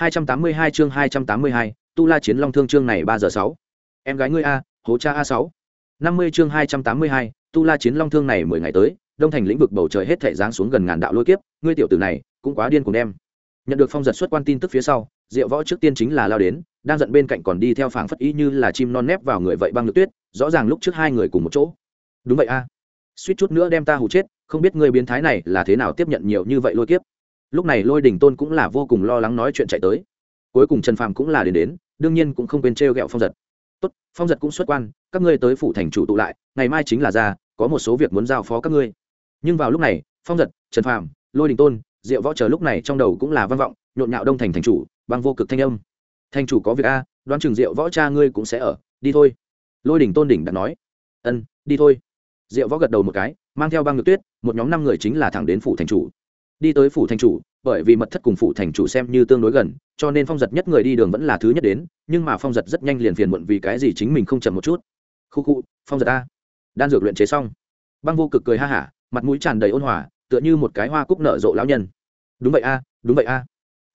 282 chương 282, Tu La Chiến Long Thương chương này 3 giờ 6. Em gái ngươi a, hố cha A6. 50 chương 282, Tu La Chiến Long Thương này 10 ngày tới, Đông Thành lĩnh vực bầu trời hết thảy giáng xuống gần ngàn đạo lôi kiếp, ngươi tiểu tử này, cũng quá điên cùng đem. Nhận được phong giật xuất quan tin tức phía sau, Diệu Võ trước tiên chính là lao đến, đang giận bên cạnh còn đi theo phảng phất ý như là chim non nép vào người vậy băng lực tuyết, rõ ràng lúc trước hai người cùng một chỗ. Đúng vậy a. Suýt chút nữa đem ta hù chết, không biết ngươi biến thái này là thế nào tiếp nhận nhiều như vậy lôi kiếp lúc này lôi đình tôn cũng là vô cùng lo lắng nói chuyện chạy tới. Cuối cùng trần phàm cũng là đến đến, đương nhiên cũng không quên t r e o g ẹ o phong giật. Tốt, phong giật cũng xuất quan, các ngươi tới phủ thành chủ tụ lại, ngày mai chính là ra, có một số việc muốn giao phó các ngươi. Nhưng vào lúc này, phong giật, trần phàm, lôi đình tôn, diệu võ chờ lúc này trong đầu cũng là văn vọng, nhộn nhạo đông thành thành chủ băng vô cực thanh âm. Thành chủ có việc a, đoán chừng diệu võ cha ngươi cũng sẽ ở, đi thôi. Lôi đình tôn đỉnh đã nói. Ân, đi thôi. Diệu võ gật đầu một cái, mang theo băng ngược tuyết, một nhóm năm người chính là thẳng đến phủ thành chủ đi tới phủ thành chủ, bởi vì mật thất cùng phủ thành chủ xem như tương đối gần, cho nên phong giật nhất người đi đường vẫn là thứ nhất đến, nhưng mà phong giật rất nhanh liền phiền muộn vì cái gì chính mình không chậm một chút. Khu khu, phong giật a. Đan dược luyện chế xong. Băng vô cực cười ha hả, mặt mũi tràn đầy ôn hòa, tựa như một cái hoa cúc nở rộ lão nhân. Đúng vậy a, đúng vậy a.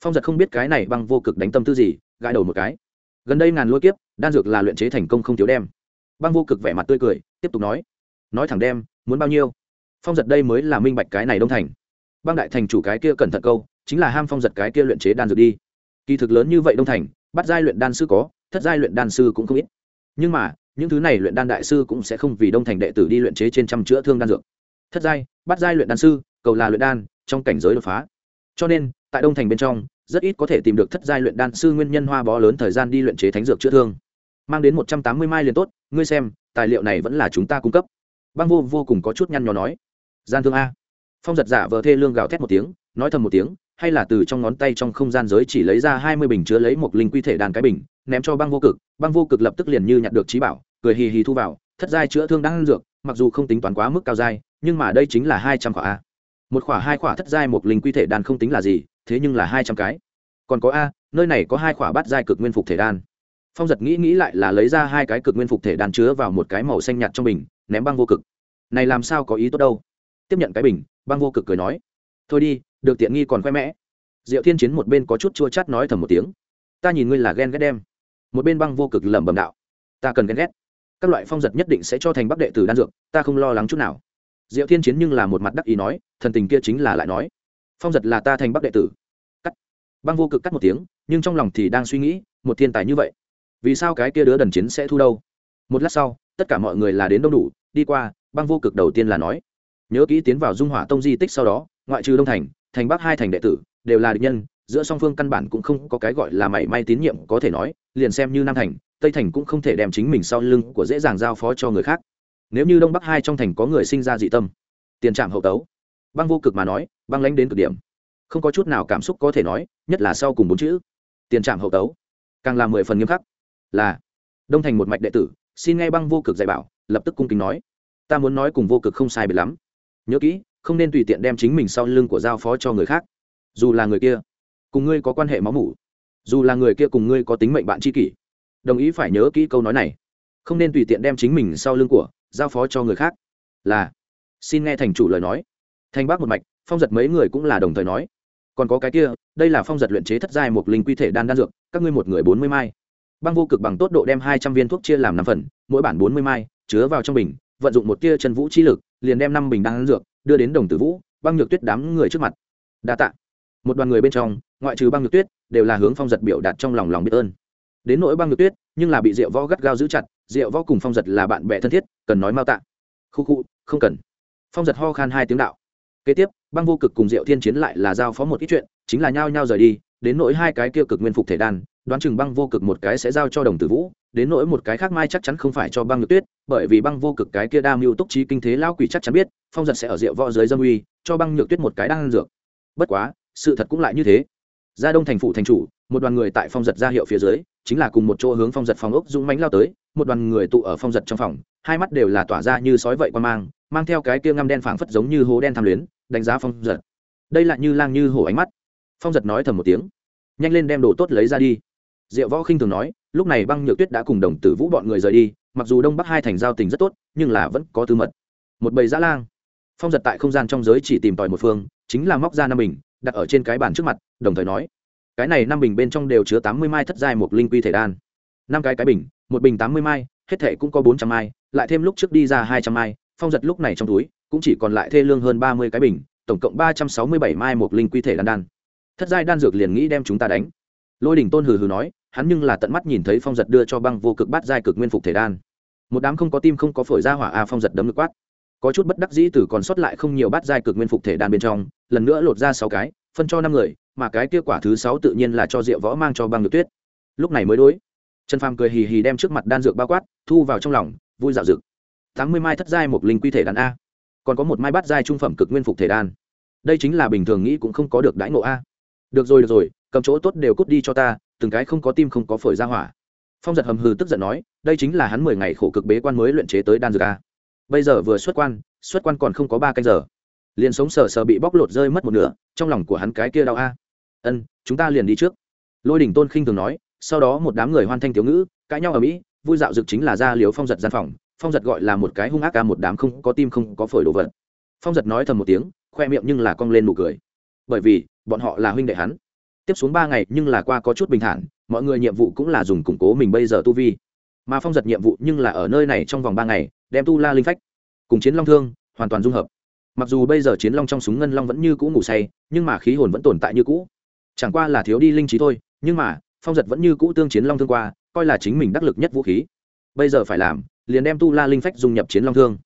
Phong giật không biết cái này băng vô cực đánh tâm tư gì, gãi đầu một cái. Gần đây ngàn lôi kiếp, đan dược là luyện chế thành công không thiếu đem. Băng vô cực vẻ mặt tươi cười, tiếp tục nói. Nói thẳng đem, muốn bao nhiêu? Phong giật đây mới là minh bạch cái này đông thành băng đại thành chủ cái kia cẩn thận câu, chính là ham phong giật cái kia luyện chế đan dược đi. Kỳ thực lớn như vậy đông thành, bắt giai luyện đan sư có, thất giai luyện đan sư cũng không ít. Nhưng mà, những thứ này luyện đan đại sư cũng sẽ không vì đông thành đệ tử đi luyện chế trên trăm chữa thương đan dược. Thất giai, bắt giai luyện đan sư, cầu là luyện đan, trong cảnh giới đột phá. Cho nên, tại đông thành bên trong, rất ít có thể tìm được thất giai luyện đan sư nguyên nhân hoa bó lớn thời gian đi luyện chế thánh dược chữa thương. Mang đến một trăm tám mươi mai liền tốt, ngươi xem, tài liệu này vẫn là chúng ta cung cấp. Băng vô vô cùng có chút nhăn nhó nói. Gian thương a phong giật giả vờ thê lương gào thét một tiếng, nói thầm một tiếng, hay là từ trong ngón tay trong không gian giới chỉ lấy ra hai mươi bình chứa lấy một linh quy thể đàn cái bình, ném cho băng vô cực, băng vô cực lập tức liền như nhặt được trí bảo, cười hì hì thu vào, thất giai chữa thương đang ăn dược, mặc dù không tính toán quá mức cao giai, nhưng mà đây chính là hai trăm khỏa a. Một khỏa, hai khỏa thất giai một linh quy thể đàn không tính là gì, thế nhưng là hai trăm cái. Còn có a, nơi này có hai khỏa bát giai cực nguyên phục thể đan. Phong giật nghĩ nghĩ lại là lấy ra hai cái cực nguyên phục thể đan chứa vào một cái màu xanh nhạt trong bình, ném băng vô cực. Này làm sao có ý tốt đâu? Tiếp nhận cái bình, băng vô cực cười nói, thôi đi, được tiện nghi còn khoe mẽ. Diệu thiên chiến một bên có chút chua chát nói thầm một tiếng, ta nhìn ngươi là ghen ghét đem. Một bên băng vô cực lẩm bẩm đạo, ta cần ghen ghét. Các loại phong giật nhất định sẽ cho thành bắc đệ tử đan dược, ta không lo lắng chút nào. Diệu thiên chiến nhưng là một mặt đắc ý nói, thần tình kia chính là lại nói, phong giật là ta thành bắc đệ tử. Cắt. Băng vô cực cắt một tiếng, nhưng trong lòng thì đang suy nghĩ, một thiên tài như vậy, vì sao cái kia đứa đần chiến sẽ thu đâu? Một lát sau, tất cả mọi người là đến đông đủ, đi qua, băng vô cực đầu tiên là nói nhớ kỹ tiến vào dung hỏa tông di tích sau đó, ngoại trừ đông thành thành bắc hai thành đệ tử, đều là địch nhân, giữa song phương căn bản cũng không có cái gọi là mảy may tín nhiệm, có thể nói, liền xem như nam thành, tây thành cũng không thể đem chính mình sau lưng của dễ dàng giao phó cho người khác. Nếu như đông bắc hai trong thành có người sinh ra dị tâm, tiền trạm hậu tấu, băng vô cực mà nói, băng lánh đến cực điểm, không có chút nào cảm xúc có thể nói, nhất là sau cùng bốn chữ, tiền trạm hậu tấu, càng là mười phần nghiêm khắc. Là, đông thành một mạch đệ tử, xin nghe băng vô cực dạy bảo, lập tức cung kính nói, ta muốn nói cùng vô cực không sai biệt lắm nhớ kỹ, không nên tùy tiện đem chính mình sau lưng của giao phó cho người khác. Dù là người kia, cùng ngươi có quan hệ máu mủ. Dù là người kia cùng ngươi có tính mệnh bạn tri kỷ. Đồng ý phải nhớ kỹ câu nói này. Không nên tùy tiện đem chính mình sau lưng của giao phó cho người khác. Là, xin nghe thành chủ lời nói. Thanh bác một mạch, phong giật mấy người cũng là đồng thời nói. Còn có cái kia, đây là phong giật luyện chế thất giai một linh quy thể đan đan dược, các ngươi một người bốn mươi mai. Băng vô cực bằng tốt độ đem hai trăm viên thuốc chia làm năm phần, mỗi bản bốn mươi mai, chứa vào trong bình, vận dụng một tia chân vũ chi lực liền đem năm bình đan dược, đưa đến đồng tử vũ, băng nhược tuyết đám người trước mặt. Đa tạ. Một đoàn người bên trong, ngoại trừ băng nhược tuyết, đều là hướng phong giật biểu đạt trong lòng lòng biết ơn. Đến nỗi băng nhược tuyết, nhưng là bị rượu võ gắt gao giữ chặt rượu võ cùng phong giật là bạn bè thân thiết, cần nói mau tạ. Khu khu, không cần. Phong giật ho khan hai tiếng đạo. Kế tiếp, băng vô cực cùng diệu thiên chiến lại là giao phó một ít chuyện, chính là nhao nhao rời đi, đến nỗi hai cái kia cực nguyên phục thể đan, đoán chừng băng vô cực một cái sẽ giao cho đồng tử vũ, đến nỗi một cái khác mai chắc chắn không phải cho băng nhược tuyết bởi vì băng vô cực cái kia đa mưu túc trí kinh thế lão quỷ chắc chắn biết, phong giật sẽ ở rượu võ dưới dâm uy, cho băng nhược tuyết một cái đang ăn dược. Bất quá, sự thật cũng lại như thế. Ra đông thành phủ thành chủ, một đoàn người tại phong giật ra hiệu phía dưới, chính là cùng một chỗ hướng phong giật phòng ốc dũng mánh lao tới, một đoàn người tụ ở phong giật trong phòng, hai mắt đều là tỏa ra như sói vậy quan mang mang theo cái kia ngăm đen phảng phất giống như hố đen tham luyến, đánh giá phong giật. Đây lại như lang như hổ ánh mắt. Phong giật nói thầm một tiếng, nhanh lên đem đồ tốt lấy ra đi diệu võ khinh thường nói, lúc này băng nhược tuyết đã cùng đồng tử vũ bọn người rời đi, mặc dù đông bắc hai thành giao tình rất tốt, nhưng là vẫn có tư mật. Một bầy dã lang. Phong giật tại không gian trong giới chỉ tìm tòi một phương, chính là móc ra năm bình, đặt ở trên cái bàn trước mặt, đồng thời nói, cái này năm bình bên trong đều chứa tám mươi mai thất giai một linh quy thể đan. Năm cái cái bình, một bình tám mươi mai, hết thể cũng có bốn trăm mai, lại thêm lúc trước đi ra hai trăm mai, phong giật lúc này trong túi, cũng chỉ còn lại thê lương hơn ba mươi cái bình, tổng cộng ba trăm sáu mươi bảy mai một linh quy thể đan đan. Thất giai đan dược liền nghĩ đem chúng ta đánh. Lôi đình tôn hừ hừ nói hắn nhưng là tận mắt nhìn thấy phong giật đưa cho băng vô cực bát giai cực nguyên phục thể đan. Một đám không có tim không có phổi ra hỏa a phong giật đấm ngực quát. Có chút bất đắc dĩ từ còn sót lại không nhiều bát giai cực nguyên phục thể đan bên trong, lần nữa lột ra sáu cái, phân cho năm người, mà cái kia quả thứ sáu tự nhiên là cho rượu võ mang cho băng nhược tuyết. Lúc này mới đối, trần phàm cười hì hì đem trước mặt đan dược bao quát, thu vào trong lòng, vui dạo dực. Tám mươi mai thất giai một linh quy thể đan a. Còn có một mai bát giai trung phẩm cực nguyên phục thể đan. Đây chính là bình thường nghĩ cũng không có được đãi ngộ a. Được rồi được rồi, cầm chỗ tốt đều cút đi cho ta từng cái không có tim không có phổi ra hỏa. Phong giật hầm hừ tức giận nói, đây chính là hắn mười ngày khổ cực bế quan mới luyện chế tới đan dược a. Bây giờ vừa xuất quan xuất quan còn không có ba canh giờ. Liền sống sờ sờ bị bóc lột rơi mất một nửa, trong lòng của hắn cái kia đau a. Ân, chúng ta liền đi trước. Lôi đỉnh tôn khinh thường nói, sau đó một đám người hoan thanh thiếu ngữ, cãi nhau ở mỹ vui dạo dực chính là ra liếu phong giật gian phòng. Phong giật gọi là một cái hung ác ca một đám không có tim không có phổi đồ vật. Phong giật nói thầm một tiếng, khoe miệng nhưng là cong lên nụ cười. Bởi vì, bọn họ là huynh đệ hắn tiếp xuống ba ngày nhưng là qua có chút bình thản, mọi người nhiệm vụ cũng là dùng củng cố mình bây giờ tu vi. Mà phong giật nhiệm vụ nhưng là ở nơi này trong vòng ba ngày, đem tu la linh phách cùng chiến long thương hoàn toàn dung hợp. Mặc dù bây giờ chiến long trong súng ngân long vẫn như cũ ngủ say, nhưng mà khí hồn vẫn tồn tại như cũ. Chẳng qua là thiếu đi linh trí thôi, nhưng mà, phong giật vẫn như cũ tương chiến long thương qua, coi là chính mình đắc lực nhất vũ khí. Bây giờ phải làm, liền đem tu la linh phách dung nhập chiến long thương.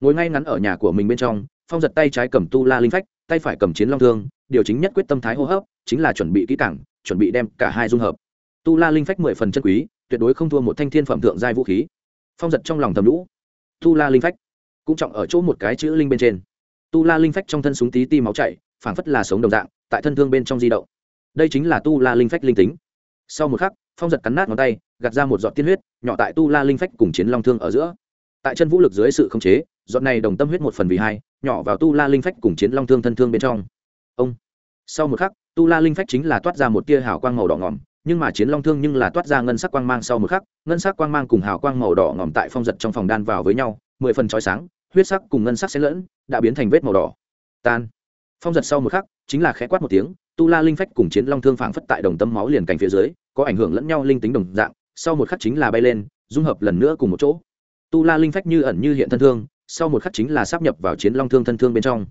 Ngồi ngay ngắn ở nhà của mình bên trong, phong giật tay trái cầm tu la linh phách, tay phải cầm chiến long thương điều chính nhất quyết tâm thái hô hấp chính là chuẩn bị kỹ càng, chuẩn bị đem cả hai dung hợp. Tu la linh phách mười phần chân quý tuyệt đối không thua một thanh thiên phẩm thượng giai vũ khí. Phong giật trong lòng thầm lũ tu la linh phách cũng trọng ở chỗ một cái chữ linh bên trên. Tu la linh phách trong thân súng tí ti máu chảy phảng phất là sống đồng dạng tại thân thương bên trong di động. Đây chính là tu la linh phách linh tính. Sau một khắc phong giật cắn nát ngón tay gạt ra một giọt tiên huyết nhỏ tại tu la linh phách cùng chiến long thương ở giữa. Tại chân vũ lực dưới sự khống chế giọt này đồng tâm huyết một phần vì hai nhỏ vào tu la linh phách cùng chiến long thương thân thương bên trong. Ông sau một khắc, tu la linh phách chính là toát ra một tia hào quang màu đỏ ngỏm nhưng mà chiến long thương nhưng là toát ra ngân sắc quang mang sau một khắc, ngân sắc quang mang cùng hào quang màu đỏ ngỏm tại phong giật trong phòng đan vào với nhau, mười phần chói sáng, huyết sắc cùng ngân sắc xen lẫn, đã biến thành vết màu đỏ. Tan. Phong giật sau một khắc, chính là khẽ quát một tiếng, tu la linh phách cùng chiến long thương phảng phất tại đồng tâm máu liền cành phía dưới, có ảnh hưởng lẫn nhau linh tính đồng dạng, sau một khắc chính là bay lên, dung hợp lần nữa cùng một chỗ. Tu la linh phách như ẩn như hiện thân thương, sau một khắc chính là sắp nhập vào chiến long thương thân thương bên trong.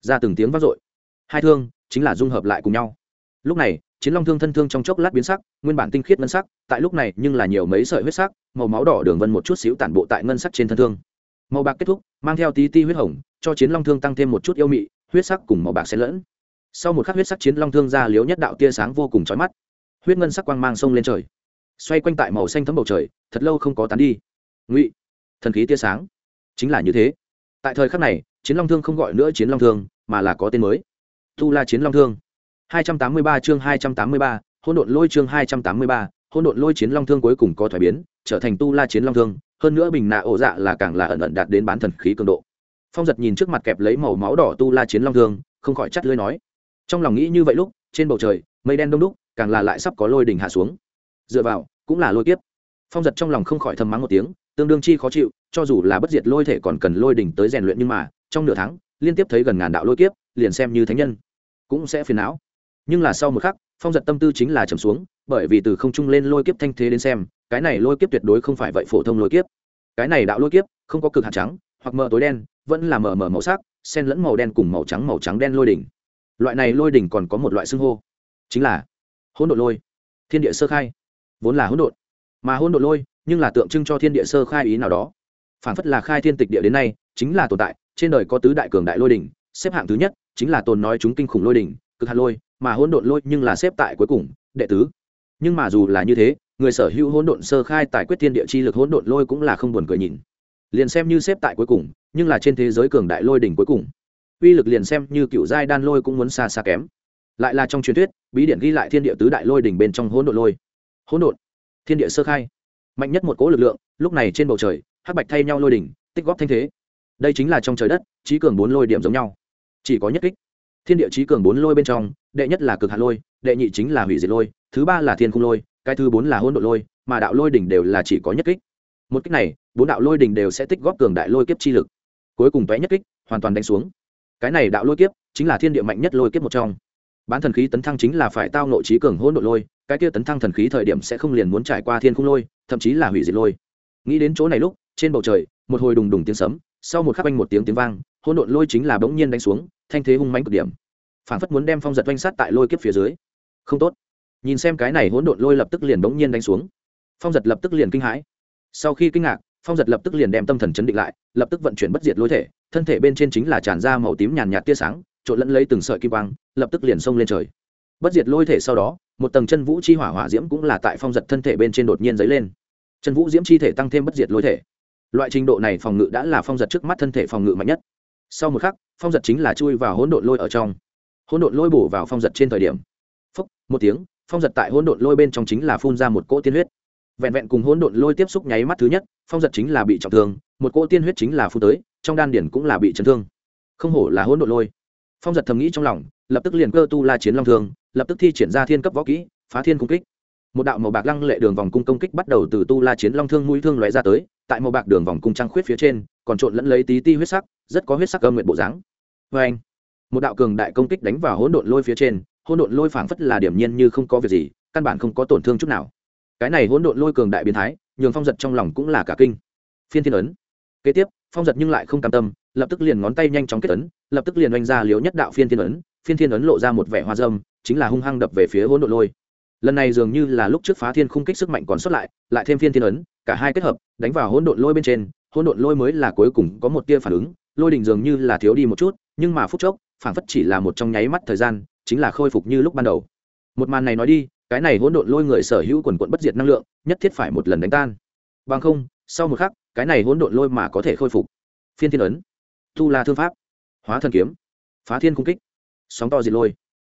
Ra từng tiếng vác dội. Hai thương chính là dung hợp lại cùng nhau. Lúc này, chiến long thương thân thương trong chốc lát biến sắc, nguyên bản tinh khiết ngân sắc, tại lúc này nhưng là nhiều mấy sợi huyết sắc, màu máu đỏ đường vân một chút xíu tản bộ tại ngân sắc trên thân thương. Màu bạc kết thúc, mang theo tí ti huyết hồng, cho chiến long thương tăng thêm một chút yêu mị, huyết sắc cùng màu bạc xen lẫn. Sau một khắc huyết sắc chiến long thương ra liếu nhất đạo tia sáng vô cùng chói mắt. Huyết ngân sắc quang mang sông lên trời. Xoay quanh tại màu xanh thấm bầu trời, thật lâu không có tán đi. Ngụy, thần khí tia sáng. Chính là như thế. Tại thời khắc này, chiến long thương không gọi nữa chiến long thương, mà là có tên mới tu la chiến long thương. 283 chương 283, hỗn độn lôi chương 283, hỗn độn lôi chiến long thương cuối cùng có thoái biến trở thành tu la chiến long thương. Hơn nữa bình nạ ổ dạ là càng là ẩn ẩn đạt đến bán thần khí cường độ. Phong giật nhìn trước mặt kẹp lấy màu máu đỏ tu la chiến long thương không khỏi chắt lưới nói. Trong lòng nghĩ như vậy lúc trên bầu trời mây đen đông đúc càng là lại sắp có lôi đỉnh hạ xuống. Dựa vào cũng là lôi kiếp. Phong giật trong lòng không khỏi thầm mắng một tiếng tương đương chi khó chịu cho dù là bất diệt lôi thể còn cần lôi đỉnh tới rèn luyện nhưng mà trong nửa tháng liên tiếp thấy gần ngàn đạo lôi kiếp liền xem như thánh nhân, cũng sẽ phiền não. Nhưng là sau một khắc, phong giật tâm tư chính là trầm xuống, bởi vì từ không trung lên lôi kiếp thanh thế đến xem, cái này lôi kiếp tuyệt đối không phải vậy phổ thông lôi kiếp. Cái này đạo lôi kiếp, không có cực hạt trắng, hoặc mờ tối đen, vẫn là mờ mờ màu sắc, xen lẫn màu đen cùng màu trắng màu trắng đen lôi đỉnh. Loại này lôi đỉnh còn có một loại xưng hô, chính là hỗn độn lôi. Thiên địa sơ khai, vốn là hỗn độn, mà hỗn độn lôi, nhưng là tượng trưng cho thiên địa sơ khai ý nào đó. Phản phất là khai thiên tịch địa đến nay, chính là tồn tại, trên đời có tứ đại cường đại lôi đỉnh, xếp hạng thứ nhất chính là tồn nói chúng kinh khủng lôi đỉnh, cực hạt lôi, mà hỗn độn lôi nhưng là xếp tại cuối cùng, đệ tứ. Nhưng mà dù là như thế, người sở hữu hỗn độn sơ khai tại quyết thiên địa chi lực hỗn độn lôi cũng là không buồn cười nhìn. Liền xem như xếp tại cuối cùng, nhưng là trên thế giới cường đại lôi đỉnh cuối cùng. Uy lực liền xem như cựu giai đan lôi cũng muốn xa xa kém. Lại là trong truyền thuyết, bí điển ghi lại thiên địa tứ đại lôi đỉnh bên trong hỗn độn lôi. Hỗn độn, thiên địa sơ khai. Mạnh nhất một cỗ lực lượng, lúc này trên bầu trời, hắc bạch thay nhau lôi đỉnh, tích góp thanh thế. Đây chính là trong trời đất, trí cường bốn lôi điểm giống nhau chỉ có nhất kích. Thiên địa trí cường bốn lôi bên trong, đệ nhất là cực hạt lôi, đệ nhị chính là hủy diệt lôi, thứ ba là thiên cung lôi, cái thứ bốn là hỗn đội lôi, mà đạo lôi đỉnh đều là chỉ có nhất kích. Một kích này, bốn đạo lôi đỉnh đều sẽ tích góp cường đại lôi kiếp chi lực. Cuối cùng vẽ nhất kích, hoàn toàn đánh xuống. Cái này đạo lôi kiếp, chính là thiên địa mạnh nhất lôi kiếp một trong. Bán thần khí tấn thăng chính là phải tao nội trí cường hỗn đội lôi, cái kia tấn thăng thần khí thời điểm sẽ không liền muốn trải qua thiên khung lôi, thậm chí là hủy diệt lôi. Nghĩ đến chỗ này lúc, trên bầu trời, một hồi đùng đùng tiếng sấm, sau một khắc anh một tiếng tiếng vang, hỗn độn lôi chính là bỗng nhiên đánh xuống thanh thế hung mãnh cực điểm. Phản phất muốn đem phong giật oanh sát tại lôi kiếp phía dưới. Không tốt. Nhìn xem cái này hỗn độn lôi lập tức liền bỗng nhiên đánh xuống. Phong giật lập tức liền kinh hãi. Sau khi kinh ngạc, phong giật lập tức liền đem tâm thần chấn định lại, lập tức vận chuyển bất diệt lôi thể, thân thể bên trên chính là tràn ra màu tím nhàn nhạt tia sáng, trộn lẫn lấy từng sợi kim quang, lập tức liền xông lên trời. Bất diệt lôi thể sau đó, một tầng chân vũ chi hỏa hỏa diễm cũng là tại phong giật thân thể bên trên đột nhiên dấy lên. Chân vũ diễm chi thể tăng thêm bất diệt lôi thể. Loại trình độ này phòng ngự đã là phong giật trước mắt thân thể phòng ngự mạnh nhất sau một khắc, phong giật chính là chui vào hỗn độn lôi ở trong. Hỗn độn lôi bổ vào phong giật trên thời điểm. Phúc, một tiếng, phong giật tại hỗn độn lôi bên trong chính là phun ra một cỗ tiên huyết. Vẹn vẹn cùng hỗn độn lôi tiếp xúc nháy mắt thứ nhất, phong giật chính là bị trọng thương, một cỗ tiên huyết chính là phun tới, trong đan điển cũng là bị chấn thương. Không hổ là hỗn độn lôi. Phong giật thầm nghĩ trong lòng, lập tức liền cơ tu la chiến long thương, lập tức thi triển ra thiên cấp võ kỹ, phá thiên cung kích. Một đạo màu bạc lăng lệ đường vòng cung công kích bắt đầu từ tu la chiến long thương mũi thương loại ra tới, tại màu bạc đường vòng cung trăng khuyết phía trên còn trộn lẫn lấy tí ti huyết sắc, rất có huyết sắc âm nguyện bộ dáng. Vê anh, một đạo cường đại công kích đánh vào hỗn độn lôi phía trên, hỗn độn lôi phảng phất là điểm nhiên như không có việc gì, căn bản không có tổn thương chút nào. Cái này hỗn độn lôi cường đại biến thái, nhường phong giật trong lòng cũng là cả kinh. Phiên thiên ấn. Kế tiếp, phong giật nhưng lại không cam tâm, lập tức liền ngón tay nhanh chóng kết ấn, lập tức liền oanh ra liếu nhất đạo phiên thiên ấn, phiên thiên ấn lộ ra một vẻ hoa dâm, chính là hung hăng đập về phía hỗn độn lôi. Lần này dường như là lúc trước phá thiên khung kích sức mạnh còn sót lại lại thêm phiên thiên ấn, cả hai kết hợp, đánh vào hỗn độn lôi bên trên hỗn độn lôi mới là cuối cùng có một tia phản ứng, lôi đỉnh dường như là thiếu đi một chút, nhưng mà phút chốc, phản phất chỉ là một trong nháy mắt thời gian, chính là khôi phục như lúc ban đầu. Một màn này nói đi, cái này hỗn độn lôi người sở hữu quần quận bất diệt năng lượng, nhất thiết phải một lần đánh tan. Bằng không, sau một khắc, cái này hỗn độn lôi mà có thể khôi phục. Phiên thiên ấn. Tu la thương pháp. Hóa thần kiếm. Phá thiên cung kích. Sóng to diệt lôi.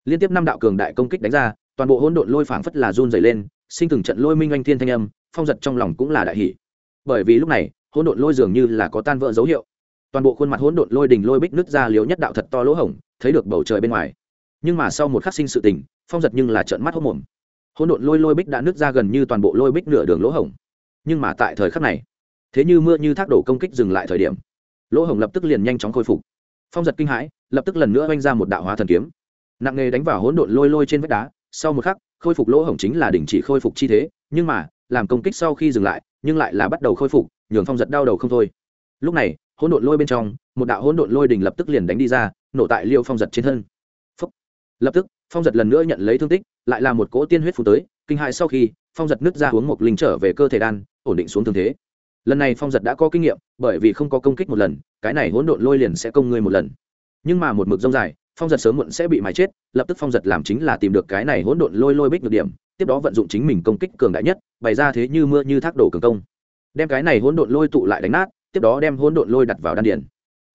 Liên tiếp năm đạo cường đại công kích đánh ra, toàn bộ hỗn độn lôi phảng phất là run dày lên, sinh từng trận lôi minh anh thiên thanh âm, phong giật trong lòng cũng là đại hỷ bởi vì lúc này hỗn độn lôi dường như là có tan vỡ dấu hiệu. Toàn bộ khuôn mặt hỗn độn lôi đình lôi bích nứt ra liếu nhất đạo thật to lỗ hổng, thấy được bầu trời bên ngoài. Nhưng mà sau một khắc sinh sự tình, phong giật nhưng là trợn mắt hốc mồm. Hỗn độn lôi lôi bích đã nứt ra gần như toàn bộ lôi bích nửa đường lỗ hổng. Nhưng mà tại thời khắc này, thế như mưa như thác đổ công kích dừng lại thời điểm, lỗ hổng lập tức liền nhanh chóng khôi phục. Phong giật kinh hãi, lập tức lần nữa oanh ra một đạo hóa thần kiếm. Nặng nề đánh vào hỗn độn lôi lôi trên vách đá, sau một khắc, khôi phục lỗ hổng chính là đình chỉ khôi phục chi thế, nhưng mà, làm công kích sau khi dừng lại, nhưng lại là bắt đầu khôi phục nhường phong giật đau đầu không thôi. Lúc này, hỗn độn lôi bên trong, một đạo hỗn độn lôi đình lập tức liền đánh đi ra, nổ tại liêu phong giật trên thân. Phúc. lập tức, phong giật lần nữa nhận lấy thương tích, lại là một cỗ tiên huyết phụ tới, kinh hại sau khi, phong giật nứt ra uống một linh trở về cơ thể đan, ổn định xuống thương thế. Lần này phong giật đã có kinh nghiệm, bởi vì không có công kích một lần, cái này hỗn độn lôi liền sẽ công ngươi một lần. Nhưng mà một mực rông dài, phong giật sớm muộn sẽ bị mái chết, lập tức phong giật làm chính là tìm được cái này hỗn độn lôi lôi bích được điểm, tiếp đó vận dụng chính mình công kích cường đại nhất, bày ra thế như mưa như thác đổ cường công đem cái này hỗn độn lôi tụ lại đánh nát, tiếp đó đem hỗn độn lôi đặt vào đan điền.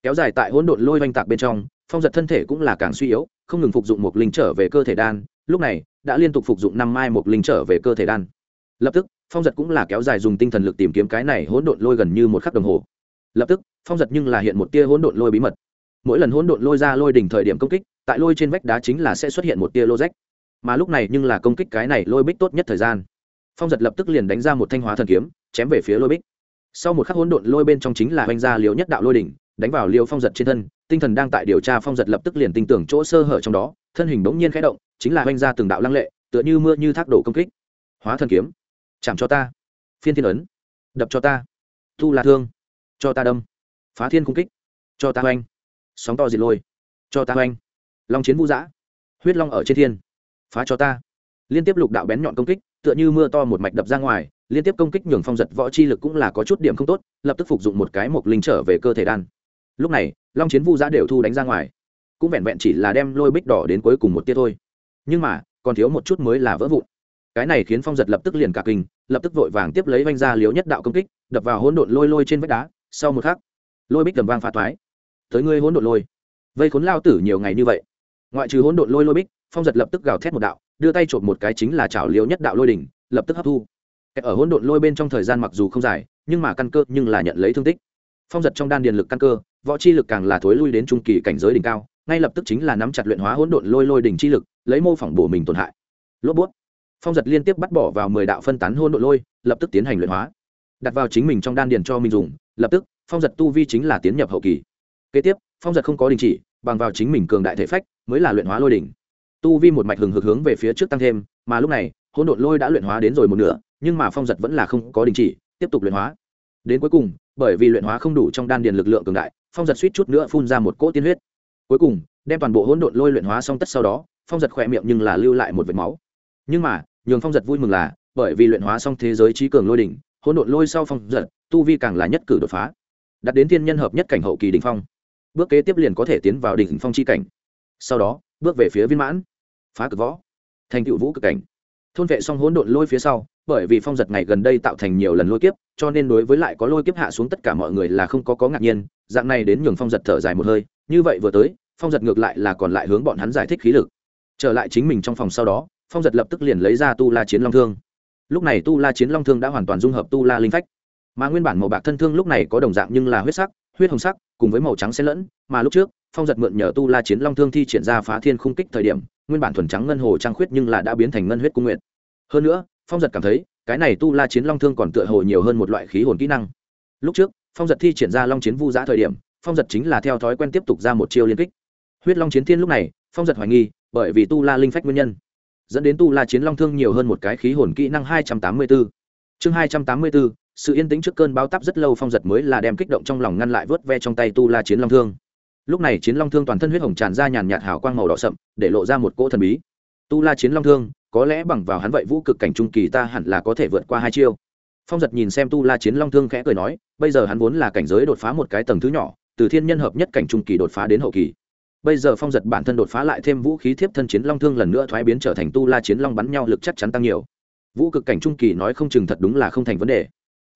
Kéo dài tại hỗn độn lôi oanh tạc bên trong, phong giật thân thể cũng là càng suy yếu, không ngừng phục dụng một linh trở về cơ thể đan, lúc này, đã liên tục phục dụng năm mai một linh trở về cơ thể đan. Lập tức, phong giật cũng là kéo dài dùng tinh thần lực tìm kiếm cái này hỗn độn lôi gần như một khắc đồng hồ. Lập tức, phong giật nhưng là hiện một tia hỗn độn lôi bí mật. Mỗi lần hỗn độn lôi ra lôi đỉnh thời điểm công kích, tại lôi trên vách đá chính là sẽ xuất hiện một tia lô rách mà lúc này nhưng là công kích cái này lôi bích tốt nhất thời gian phong giật lập tức liền đánh ra một thanh hóa thần kiếm, chém về phía lôi bích. Sau một khắc hỗn độn lôi bên trong chính là oanh ra liều nhất đạo lôi đỉnh, đánh vào liều phong giật trên thân, tinh thần đang tại điều tra phong giật lập tức liền tin tưởng chỗ sơ hở trong đó, thân hình bỗng nhiên khẽ động, chính là oanh ra từng đạo lăng lệ, tựa như mưa như thác đổ công kích. Hóa thần kiếm, chạm cho ta. Phiên thiên ấn, đập cho ta. Thu là thương, cho ta đâm. Phá thiên cung kích, cho ta oanh sóng to diệt lôi, cho ta oanh long chiến vũ giã, huyết long ở trên thiên, phá cho ta. Liên tiếp lục đạo bén nhọn công kích tựa như mưa to một mạch đập ra ngoài, liên tiếp công kích nhường phong giật võ chi lực cũng là có chút điểm không tốt, lập tức phục dụng một cái mộc linh trở về cơ thể đan. Lúc này, long chiến vu giã đều thu đánh ra ngoài, cũng vẹn vẹn chỉ là đem lôi bích đỏ đến cuối cùng một tia thôi. Nhưng mà, còn thiếu một chút mới là vỡ vụn. Cái này khiến phong giật lập tức liền cả kinh, lập tức vội vàng tiếp lấy vanh ra liếu nhất đạo công kích, đập vào hỗn độn lôi lôi trên vách đá, sau một khắc, lôi bích tầm vang phá thoái. Tới ngươi hỗn độn lôi. Vây khốn lao tử nhiều ngày như vậy. Ngoại trừ hỗn độn lôi lôi bích, phong giật lập tức gào thét một đạo đưa tay trộm một cái chính là chảo liêu nhất đạo lôi đỉnh, lập tức hấp thu. Ở hỗn độn lôi bên trong thời gian mặc dù không dài, nhưng mà căn cơ nhưng là nhận lấy thương tích. Phong giật trong đan điền lực căn cơ, võ chi lực càng là thối lui đến trung kỳ cảnh giới đỉnh cao, ngay lập tức chính là nắm chặt luyện hóa hỗn độn lôi lôi đỉnh chi lực, lấy mô phỏng bổ mình tổn hại. Lốp bút. Phong giật liên tiếp bắt bỏ vào mười đạo phân tán hỗn độn lôi, lập tức tiến hành luyện hóa. Đặt vào chính mình trong đan điền cho mình dùng, lập tức, phong giật tu vi chính là tiến nhập hậu kỳ. Kế tiếp, phong giật không có đình chỉ, bằng vào chính mình cường đại thể phách, mới là luyện hóa lôi đỉnh tu vi một mạch hừng hực hướng về phía trước tăng thêm, mà lúc này, hỗn độn lôi đã luyện hóa đến rồi một nửa, nhưng mà phong giật vẫn là không có đình chỉ, tiếp tục luyện hóa. Đến cuối cùng, bởi vì luyện hóa không đủ trong đan điền lực lượng cường đại, phong giật suýt chút nữa phun ra một cỗ tiên huyết. Cuối cùng, đem toàn bộ hỗn độn lôi luyện hóa xong tất sau đó, phong giật khỏe miệng nhưng là lưu lại một vệt máu. Nhưng mà, nhường phong giật vui mừng là, bởi vì luyện hóa xong thế giới trí cường lôi đỉnh, hỗn độn lôi sau phong giật, tu vi càng là nhất cử đột phá. Đặt đến thiên nhân hợp nhất cảnh hậu kỳ đỉnh phong. Bước kế tiếp liền có thể tiến vào đỉnh phong chi cảnh. Sau đó bước về phía viên mãn, phá cực võ, thành tựu vũ cực cảnh. Thôn vệ xong hỗn độn lôi phía sau, bởi vì phong giật ngày gần đây tạo thành nhiều lần lôi kiếp, cho nên đối với lại có lôi kiếp hạ xuống tất cả mọi người là không có có ngạc nhiên, dạng này đến nhường phong giật thở dài một hơi, như vậy vừa tới, phong giật ngược lại là còn lại hướng bọn hắn giải thích khí lực. Trở lại chính mình trong phòng sau đó, phong giật lập tức liền lấy ra tu la chiến long thương. Lúc này tu la chiến long thương đã hoàn toàn dung hợp tu la linh phách. Mà nguyên bản màu bạc thân thương lúc này có đồng dạng nhưng là huyết sắc, huyết hồng sắc, cùng với màu trắng xen lẫn, mà lúc trước phong giật mượn nhờ tu la chiến long thương thi triển ra phá thiên khung kích thời điểm, nguyên bản thuần trắng ngân hồ trang khuyết nhưng là đã biến thành ngân huyết cung nguyện hơn nữa, phong giật cảm thấy, cái này tu la chiến long thương còn tựa hồ nhiều hơn một loại khí hồn kỹ năng. Lúc trước, phong giật thi triển ra long chiến vu giã thời điểm, phong giật chính là theo thói quen tiếp tục ra một chiêu liên kích. Huyết long chiến thiên lúc này, phong giật hoài nghi, bởi vì tu la linh phách nguyên nhân, dẫn đến tu la chiến long thương nhiều hơn một cái khí hồn kỹ năng hai trăm tám mươi b ố chương hai trăm tám mươi b ố sự yên tĩnh trước cơn báo tắp rất lâu phong giật mới là đem kích động trong lòng ngăn lại vớt ve trong tay tu la chiến long thương lúc này chiến long thương toàn thân huyết hồng tràn ra nhàn nhạt hào quang màu đỏ sậm, để lộ ra một cỗ thần bí. Tu la chiến long thương, có lẽ bằng vào hắn vậy vũ cực cảnh trung kỳ ta hẳn là có thể vượt qua hai chiêu. Phong giật nhìn xem tu la chiến long thương khẽ cười nói, bây giờ hắn vốn là cảnh giới đột phá một cái tầng thứ nhỏ, từ thiên nhân hợp nhất cảnh trung kỳ đột phá đến hậu kỳ. Bây giờ phong giật bản thân đột phá lại thêm vũ khí thiếp thân chiến long thương lần nữa thoái biến trở thành tu la chiến long bắn nhau lực chắc chắn tăng nhiều. Vũ cực cảnh trung kỳ nói không chừng thật đúng là không thành vấn đề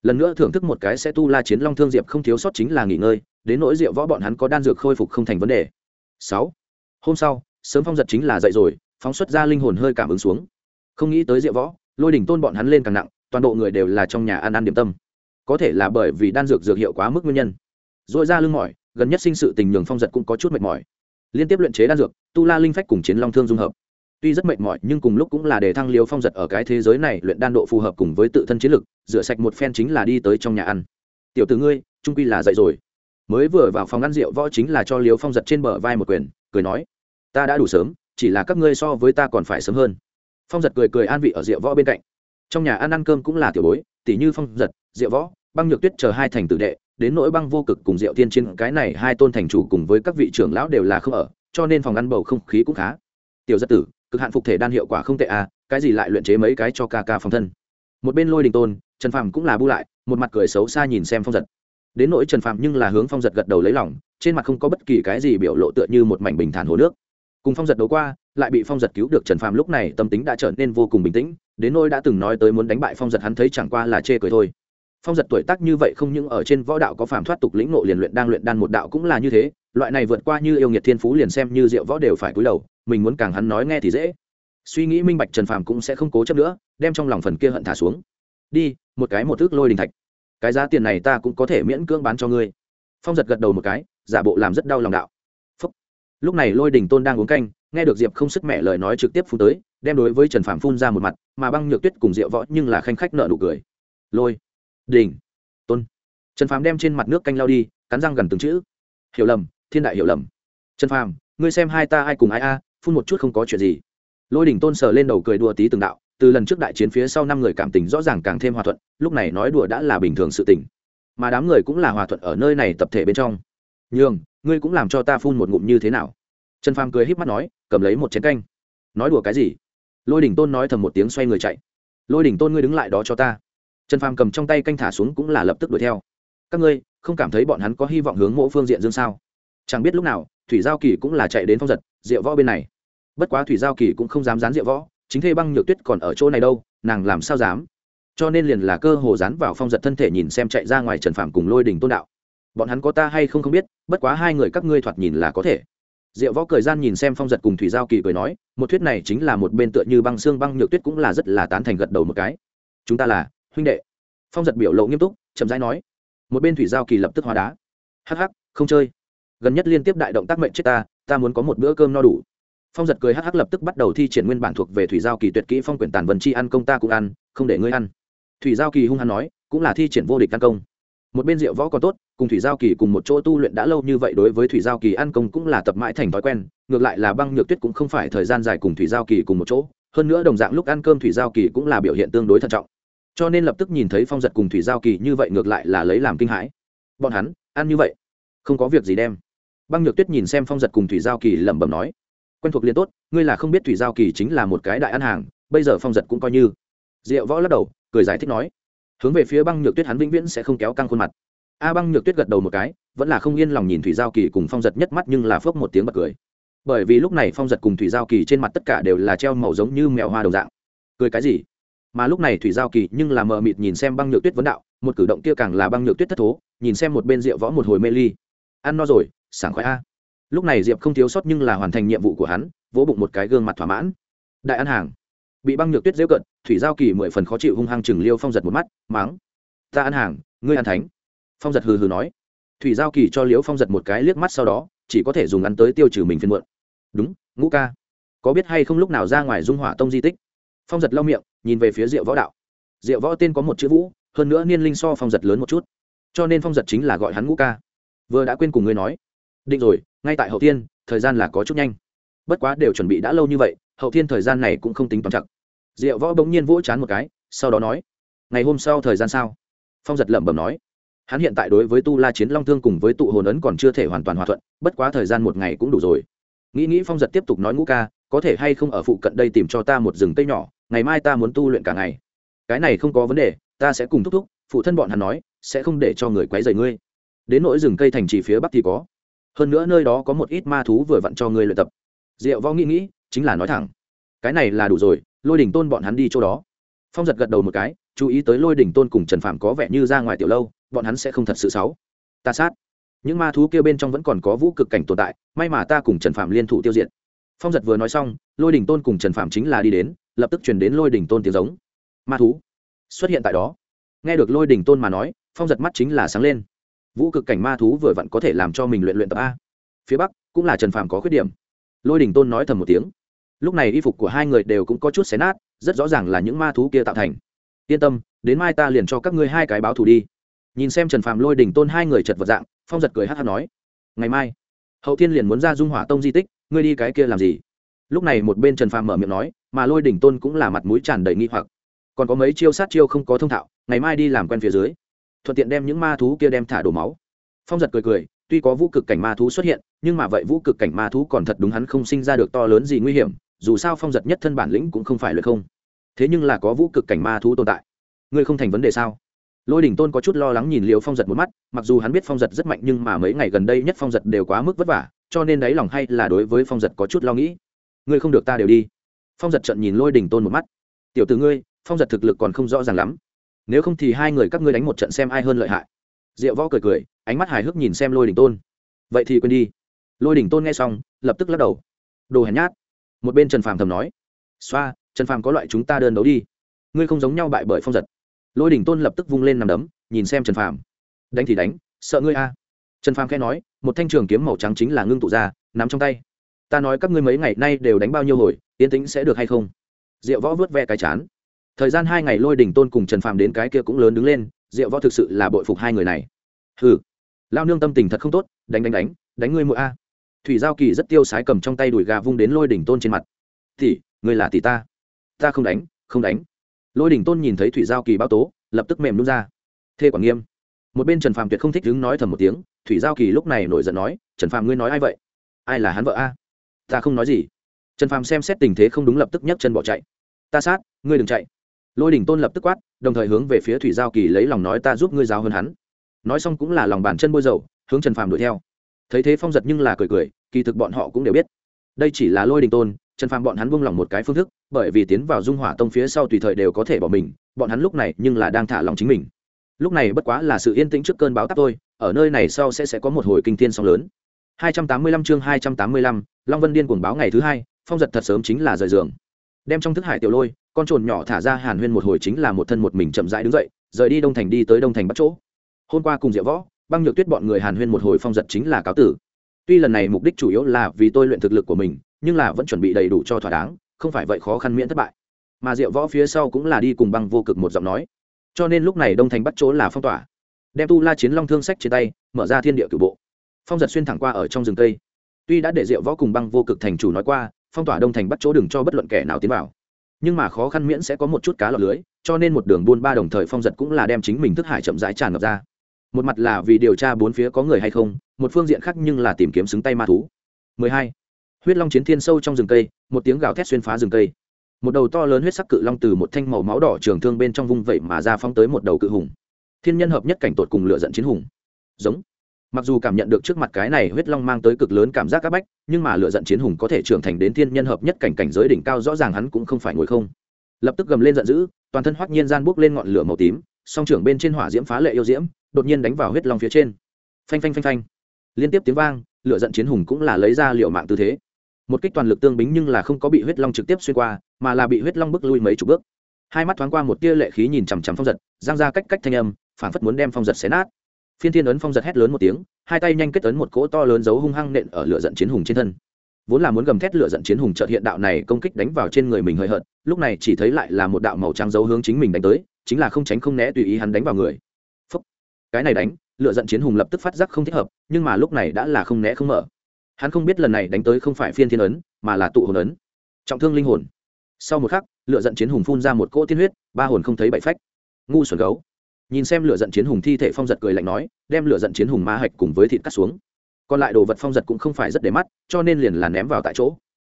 lần nữa thưởng thức một cái sẽ tu la chiến long thương diệp không thiếu sót chính là nghỉ ngơi, đến nỗi rượu võ bọn hắn có đan dược khôi phục không thành vấn đề. Sáu, hôm sau, sớm phong giật chính là dậy rồi, phóng xuất ra linh hồn hơi cảm ứng xuống. Không nghĩ tới rượu võ, lôi đỉnh tôn bọn hắn lên càng nặng, toàn bộ người đều là trong nhà ăn ăn điểm tâm. Có thể là bởi vì đan dược dược hiệu quá mức nguyên nhân. Dội ra lưng mỏi, gần nhất sinh sự tình nhường phong giật cũng có chút mệt mỏi. Liên tiếp luyện chế đan dược, tu la linh phách cùng chiến long thương dung hợp tuy rất mệt mỏi, nhưng cùng lúc cũng là để thăng liều phong giật ở cái thế giới này, luyện đan độ phù hợp cùng với tự thân chiến lực, rửa sạch một phen chính là đi tới trong nhà ăn. Tiểu từ ngươi, trung quy là dậy rồi. Mới vừa vào phòng ăn rượu, võ chính là cho liều phong giật trên bờ vai một quyền, cười nói, ta đã đủ sớm, chỉ là các ngươi so với ta còn phải sớm hơn. Phong giật cười cười an vị ở rượu võ bên cạnh. Trong nhà ăn ăn cơm cũng là tiểu bối tỷ như phong giật, rượu võ, băng nhược tuyết chờ hai thành tử đệ, đến nỗi băng vô cực cùng rượu tiên trên cái này hai tôn thành chủ cùng với các vị trưởng lão đều là không ở, cho nên phòng ăn bầu không khí cũng khá. Tiểu giật tử cực hạn phục thể đan hiệu quả không tệ à cái gì lại luyện chế mấy cái cho ca ca phòng thân. Một bên lôi đình tôn, trần phàm cũng là bu lại, một mặt cười xấu xa nhìn xem phong giật. Đến nỗi trần phàm nhưng là hướng phong giật gật đầu lấy lòng, trên mặt không có bất kỳ cái gì biểu lộ tựa như một mảnh bình thản hồ nước. Cùng phong giật đấu qua, lại bị phong giật cứu được trần phàm lúc này tâm tính đã trở nên vô cùng bình tĩnh, đến nỗi đã từng nói tới muốn đánh bại phong giật hắn thấy chẳng qua là chê cười thôi. Phong giật tuổi tác như vậy không những ở trên võ đạo có phàm thoát tục lĩnh ngộ liền luyện đang luyện đan một đạo cũng là như thế, loại này vượt qua như yêu nghiệt thiên phú liền xem như rượu võ đều phải cúi đầu mình muốn càng hắn nói nghe thì dễ. Suy nghĩ minh bạch trần phàm cũng sẽ không cố chấp nữa, đem trong lòng phần kia hận thả xuống. Đi, một cái một thước lôi đình thạch. Cái giá tiền này ta cũng có thể miễn cưỡng bán cho ngươi. Phong giật gật đầu một cái, giả bộ làm rất đau lòng đạo. Phúc. lúc này lôi đình tôn đang uống canh, nghe được diệp không sức mẹ lời nói trực tiếp phun tới, đem đối với trần phàm phun ra một mặt, mà băng nhược tuyết cùng rượu võ nhưng là khanh khách nợ nụ cười. Lôi. Đình. Tôn. Trần phàm đem trên mặt nước canh lao đi, cắn răng gần từng chữ. Hiểu lầm, thiên đại hiểu lầm. Trần phàm, ngươi xem hai ta ai cùng ai a phun một chút không có chuyện gì. Lôi đỉnh tôn sờ lên đầu cười đùa tí từng đạo, từ lần trước đại chiến phía sau năm người cảm tình rõ ràng càng thêm hòa thuận, lúc này nói đùa đã là bình thường sự tình. Mà đám người cũng là hòa thuận ở nơi này tập thể bên trong. Nhường, ngươi cũng làm cho ta phun một ngụm như thế nào? Trần phàm cười híp mắt nói, cầm lấy một chén canh. Nói đùa cái gì? Lôi đỉnh tôn nói thầm một tiếng xoay người chạy. Lôi đỉnh tôn ngươi đứng lại đó cho ta. Trần phàm cầm trong tay canh thả xuống cũng là lập tức đuổi theo. Các ngươi, không cảm thấy bọn hắn có hy vọng hướng mỗ phương diện dương sao? Chẳng biết lúc nào, thủy giao kỳ cũng là chạy đến phong giật, rượu võ bên này bất quá thủy giao kỳ cũng không dám dán rượu võ, chính thê băng nhược tuyết còn ở chỗ này đâu, nàng làm sao dám? Cho nên liền là cơ hồ dán vào phong giật thân thể nhìn xem chạy ra ngoài trần phạm cùng lôi đình tôn đạo. Bọn hắn có ta hay không không biết, bất quá hai người các ngươi thoạt nhìn là có thể. Diệu võ cười gian nhìn xem phong giật cùng thủy giao kỳ cười nói, một thuyết này chính là một bên tựa như băng xương băng nhược tuyết cũng là rất là tán thành gật đầu một cái. Chúng ta là huynh đệ. Phong giật biểu lộ nghiêm túc, chậm rãi nói. Một bên thủy giao kỳ lập tức hóa đá. Hắc hắc, không chơi. Gần nhất liên tiếp đại động tác mệnh chết ta ta muốn có một bữa cơm no đủ phong giật cười hắc hắc lập tức bắt đầu thi triển nguyên bản thuộc về thủy giao kỳ tuyệt kỹ phong quyển tàn vần chi ăn công ta cũng ăn, không để ngươi ăn. Thủy giao kỳ hung hăng nói, cũng là thi triển vô địch căn công. Một bên rượu võ còn tốt, cùng thủy giao kỳ cùng một chỗ tu luyện đã lâu như vậy đối với thủy giao kỳ ăn công cũng là tập mãi thành thói quen, ngược lại là băng nhược tuyết cũng không phải thời gian dài cùng thủy giao kỳ cùng một chỗ, hơn nữa đồng dạng lúc ăn cơm thủy giao kỳ cũng là biểu hiện tương đối thận trọng. Cho nên lập tức nhìn thấy phong giật cùng thủy giao kỳ như vậy ngược lại là lấy làm kinh hãi. Bọn hắn, ăn như vậy, không có việc gì đem. Băng nhược tuyết nhìn xem phong giật cùng thủy giao kỳ lẩm bẩm nói quen thuộc liền tốt, ngươi là không biết thủy giao kỳ chính là một cái đại ăn hàng, bây giờ phong giật cũng coi như. Diệu võ lắc đầu, cười giải thích nói, hướng về phía băng nhược tuyết hắn vĩnh viễn sẽ không kéo căng khuôn mặt. A băng nhược tuyết gật đầu một cái, vẫn là không yên lòng nhìn thủy giao kỳ cùng phong giật nhất mắt nhưng là phước một tiếng bật cười. Bởi vì lúc này phong giật cùng thủy giao kỳ trên mặt tất cả đều là treo màu giống như mèo hoa đồng dạng. Cười cái gì? Mà lúc này thủy giao kỳ nhưng là mờ mịt nhìn xem băng nhược tuyết vấn đạo, một cử động kia càng là băng nhược tuyết thất thố, nhìn xem một bên rượu võ một hồi mê ly. Ăn no rồi, sảng khoái a lúc này diệp không thiếu sót nhưng là hoàn thành nhiệm vụ của hắn, vỗ bụng một cái gương mặt thỏa mãn. Đại ăn hàng. Bị băng nhược tuyết dễu cận, thủy giao kỳ mười phần khó chịu hung hăng chừng liêu phong giật một mắt máng ta ăn hàng, ngươi ăn thánh. Phong giật hừ hừ nói. Thủy giao kỳ cho liễu phong giật một cái liếc mắt sau đó, chỉ có thể dùng ăn tới tiêu trừ mình phiên muộn. Đúng, ngũ ca. Có biết hay không lúc nào ra ngoài dung hỏa tông di tích? Phong giật lau miệng, nhìn về phía diệu võ đạo. Diệu võ tên có một chữ vũ, hơn nữa niên linh so phong giật lớn một chút. Cho nên phong giật chính là gọi hắn ngũ ca. Vừa đã quên cùng ngươi nói định rồi, ngay tại hậu thiên, thời gian là có chút nhanh. Bất quá đều chuẩn bị đã lâu như vậy, hậu thiên thời gian này cũng không tính toàn chặt diệu võ bỗng nhiên vỗ chán một cái, sau đó nói, ngày hôm sau thời gian sao? Phong giật lẩm bẩm nói. Hắn hiện tại đối với tu la chiến long thương cùng với tụ hồn ấn còn chưa thể hoàn toàn hòa thuận, bất quá thời gian một ngày cũng đủ rồi. Nghĩ nghĩ phong giật tiếp tục nói ngũ ca, có thể hay không ở phụ cận đây tìm cho ta một rừng cây nhỏ, ngày mai ta muốn tu luyện cả ngày. Cái này không có vấn đề, ta sẽ cùng thúc thúc. Phụ thân bọn hắn nói, sẽ không để cho người quấy rầy ngươi. Đến nỗi rừng cây thành trì phía bắc thì có hơn nữa nơi đó có một ít ma thú vừa vặn cho ngươi luyện tập. Diệu võ nghĩ nghĩ, chính là nói thẳng. Cái này là đủ rồi, lôi đỉnh tôn bọn hắn đi chỗ đó. Phong giật gật đầu một cái, chú ý tới lôi đỉnh tôn cùng trần phạm có vẻ như ra ngoài tiểu lâu, bọn hắn sẽ không thật sự xấu. Ta sát. Những ma thú kia bên trong vẫn còn có vũ cực cảnh tồn tại, may mà ta cùng trần phạm liên thủ tiêu diệt. Phong giật vừa nói xong, lôi đỉnh tôn cùng trần phạm chính là đi đến, lập tức chuyển đến lôi đỉnh tôn tiếng giống. Ma thú xuất hiện tại đó. Nghe được lôi đỉnh tôn mà nói, phong giật mắt chính là sáng lên vũ cực cảnh ma thú vừa vặn có thể làm cho mình luyện luyện tập a. Phía bắc cũng là trần phạm có khuyết điểm. Lôi đỉnh tôn nói thầm một tiếng. Lúc này y phục của hai người đều cũng có chút xé nát, rất rõ ràng là những ma thú kia tạo thành. Yên tâm, đến mai ta liền cho các ngươi hai cái báo thù đi. Nhìn xem trần phạm lôi đỉnh tôn hai người chật vật dạng, phong giật cười hát hát nói. Ngày mai, hậu thiên liền muốn ra dung hỏa tông di tích, ngươi đi cái kia làm gì? Lúc này một bên trần phạm mở miệng nói, mà lôi đỉnh tôn cũng là mặt mũi tràn đầy nghi hoặc. Còn có mấy chiêu sát chiêu không có thông thạo, ngày mai đi làm quen phía dưới thuận tiện đem những ma thú kia đem thả đổ máu. Phong giật cười cười, tuy có vũ cực cảnh ma thú xuất hiện, nhưng mà vậy vũ cực cảnh ma thú còn thật đúng hắn không sinh ra được to lớn gì nguy hiểm, dù sao phong giật nhất thân bản lĩnh cũng không phải lượt không. Thế nhưng là có vũ cực cảnh ma thú tồn tại. Ngươi không thành vấn đề sao? Lôi đình tôn có chút lo lắng nhìn liều phong giật một mắt, mặc dù hắn biết phong giật rất mạnh nhưng mà mấy ngày gần đây nhất phong giật đều quá mức vất vả, cho nên đáy lòng hay là đối với phong giật có chút lo nghĩ. Ngươi không được ta đều đi. Phong giật trận nhìn lôi đình tôn một mắt. Tiểu tử ngươi, phong giật thực lực còn không rõ ràng lắm nếu không thì hai người các ngươi đánh một trận xem ai hơn lợi hại. Diệu võ cười cười, ánh mắt hài hước nhìn xem lôi đình tôn. Vậy thì quên đi. Lôi đình tôn nghe xong, lập tức lắc đầu. Đồ hèn nhát. Một bên trần phàm thầm nói. Xoa, trần phàm có loại chúng ta đơn đấu đi. Ngươi không giống nhau bại bởi phong giật. Lôi đình tôn lập tức vung lên nằm đấm, nhìn xem trần phàm. Đánh thì đánh, sợ ngươi a. Trần phàm khẽ nói, một thanh trường kiếm màu trắng chính là ngưng tụ ra, nắm trong tay. Ta nói các ngươi mấy ngày nay đều đánh bao nhiêu hồi tiến tĩnh sẽ được hay không? Diệu võ vớt ve cái chán thời gian hai ngày lôi đình tôn cùng trần phàm đến cái kia cũng lớn đứng lên, diệu võ thực sự là bội phục hai người này. Hừ lao nương tâm tình thật không tốt, đánh đánh đánh đánh ngươi mỗi a. Thủy giao kỳ rất tiêu sái cầm trong tay đùi gà vung đến lôi đỉnh tôn trên mặt. Thì ngươi là tỷ ta. Ta không đánh không đánh. Lôi đỉnh tôn nhìn thấy thủy giao kỳ báo tố, lập tức mềm nút ra. Thê quản nghiêm. Một bên trần phàm tuyệt không thích đứng nói thầm một tiếng, thủy giao kỳ lúc này nổi giận nói, trần phàm ngươi nói ai vậy? Ai là hắn vợ a? Ta không nói gì. Trần phàm xem xét tình thế không đúng lập tức nhấc chân bỏ chạy. Ta sát, ngươi đừng chạy lôi đỉnh tôn lập tức quát đồng thời hướng về phía thủy giao kỳ lấy lòng nói ta giúp ngươi giáo hơn hắn. Nói xong cũng là lòng bàn chân bôi dầu hướng trần phàm đuổi theo. Thấy thế phong giật nhưng là cười cười kỳ thực bọn họ cũng đều biết. Đây chỉ là lôi đình tôn trần phàm bọn hắn buông lỏng một cái phương thức bởi vì tiến vào dung hỏa tông phía sau tùy thời đều có thể bỏ mình bọn hắn lúc này nhưng là đang thả lòng chính mình. Lúc này bất quá là sự yên tĩnh trước cơn báo táp thôi ở nơi này sau sẽ sẽ có một hồi kinh thiên song lớn. 285 chương 285, Long Vân Điên cuồng báo ngày thứ hai, phong giật thật sớm chính là rời giường. Đem trong thức hải tiểu lôi, con trồn nhỏ thả ra Hàn Huyên một hồi chính là một thân một mình chậm rãi đứng dậy, rời đi Đông Thành đi tới Đông Thành bắt chỗ. Hôm qua cùng Diệu Võ, băng nhược tuyết bọn người hàn huyên một hồi phong giật chính là cáo tử. Tuy lần này mục đích chủ yếu là vì tôi luyện thực lực của mình nhưng là vẫn chuẩn bị đầy đủ cho thỏa đáng không phải vậy khó khăn miễn thất bại. Mà diệu võ phía sau cũng là đi cùng băng vô cực một giọng nói. Cho nên lúc này đông thành bắt chỗ là phong tỏa. Đem tu la chiến long thương sách trên tay mở ra thiên địa cửu bộ. Phong giật xuyên thẳng qua ở trong rừng cây. Tuy đã để diệu võ cùng băng vô cực thành chủ nói qua phong tỏa đông thành bắt chỗ đừng cho bất luận kẻ nào tiến vào nhưng mà khó khăn miễn sẽ có một chút cá lọt lưới, cho nên một đường buôn ba đồng thời phong giật cũng là đem chính mình thức hải chậm rãi tràn ngập ra. Một mặt là vì điều tra bốn phía có người hay không, một phương diện khác nhưng là tìm kiếm xứng tay ma thú. 12. huyết long chiến thiên sâu trong rừng cây, một tiếng gào thét xuyên phá rừng cây. Một đầu to lớn huyết sắc cự long từ một thanh màu máu đỏ trường thương bên trong vung vậy mà ra phóng tới một đầu cự hùng. Thiên nhân hợp nhất cảnh tột cùng lựa dẫn chiến hùng. Giống mặc dù cảm nhận được trước mặt cái này huyết long mang tới cực lớn cảm giác áp bách, nhưng mà lựa giận chiến hùng có thể trưởng thành đến thiên nhân hợp nhất cảnh cảnh giới đỉnh cao rõ ràng hắn cũng không phải ngồi không. Lập tức gầm lên giận dữ, toàn thân hoắc nhiên gian bốc lên ngọn lửa màu tím, song trưởng bên trên hỏa diễm phá lệ yêu diễm, đột nhiên đánh vào huyết long phía trên. Phanh phanh phanh phanh. Liên tiếp tiếng vang lựa giận chiến hùng cũng là lấy ra liệu mạng tư thế. Một kích toàn lực tương bính nhưng là không có bị huyết long trực tiếp xuyên qua, mà là bị huyết long bước lui mấy chục bước. Hai mắt thoáng qua một tia lệ khí nhìn chằm chằm phong giật, giang ra cách cách thanh âm phản phất muốn đem phong giật xé nát phiên thiên ấn phong giật hét lớn một tiếng, hai tay nhanh kết ấn một cỗ to lớn giấu hung hăng nện ở lửa giận chiến hùng trên thân. Vốn là muốn gầm thét lửa giận chiến hùng trợt hiện đạo này công kích đánh vào trên người mình hơi hợt, lúc này chỉ thấy lại là một đạo màu trắng dấu hướng chính mình đánh tới, chính là không tránh không né tùy ý hắn đánh vào người. Phúc. cái này đánh, lửa giận chiến hùng lập tức phát giác không thích hợp, nhưng mà lúc này đã là không né không mở. Hắn không biết lần này đánh tới không phải phiên thiên ấn, mà là tụ hồn ấn. Trọng thương linh hồn. Sau một khắc lựa giận chiến hùng phun ra một cỗ tiên huyết, ba hồn không thấy bảy phách. Ngu xuẩn gấu nhìn xem lửa giận chiến hùng thi thể phong giật cười lạnh nói, đem lửa giận chiến hùng ma hạch cùng với thịt cắt xuống. Còn lại đồ vật phong giật cũng không phải rất để mắt, cho nên liền là ném vào tại chỗ.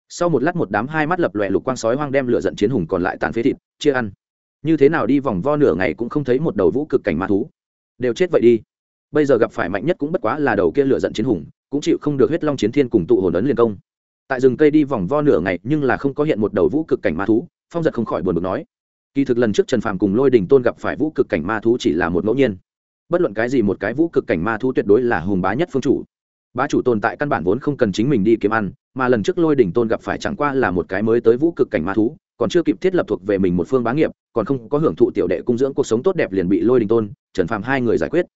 Sau một lát một đám hai mắt lập lòe lục quang sói hoang đem lửa giận chiến hùng còn lại tàn phế thịt, chia ăn. Như thế nào đi vòng vo nửa ngày cũng không thấy một đầu vũ cực cảnh ma thú. Đều chết vậy đi. Bây giờ gặp phải mạnh nhất cũng bất quá là đầu kia lửa giận chiến hùng, cũng chịu không được huyết long chiến thiên cùng tụ hồn ấn liền công. Tại rừng cây đi vòng vo nửa ngày nhưng là không có hiện một đầu vũ cực cảnh ma thú, phong giật không khỏi buồn bực nói kỳ thực lần trước trần phàm cùng lôi đình tôn gặp phải vũ cực cảnh ma thú chỉ là một ngẫu nhiên. Bất luận cái gì một cái vũ cực cảnh ma thú tuyệt đối là hùng bá nhất phương chủ. Bá chủ tồn tại căn bản vốn không cần chính mình đi kiếm ăn, mà lần trước lôi đình tôn gặp phải chẳng qua là một cái mới tới vũ cực cảnh ma thú, còn chưa kịp thiết lập thuộc về mình một phương bá nghiệp, còn không có hưởng thụ tiểu đệ cung dưỡng cuộc sống tốt đẹp liền bị lôi đình tôn, trần phàm hai người giải quyết.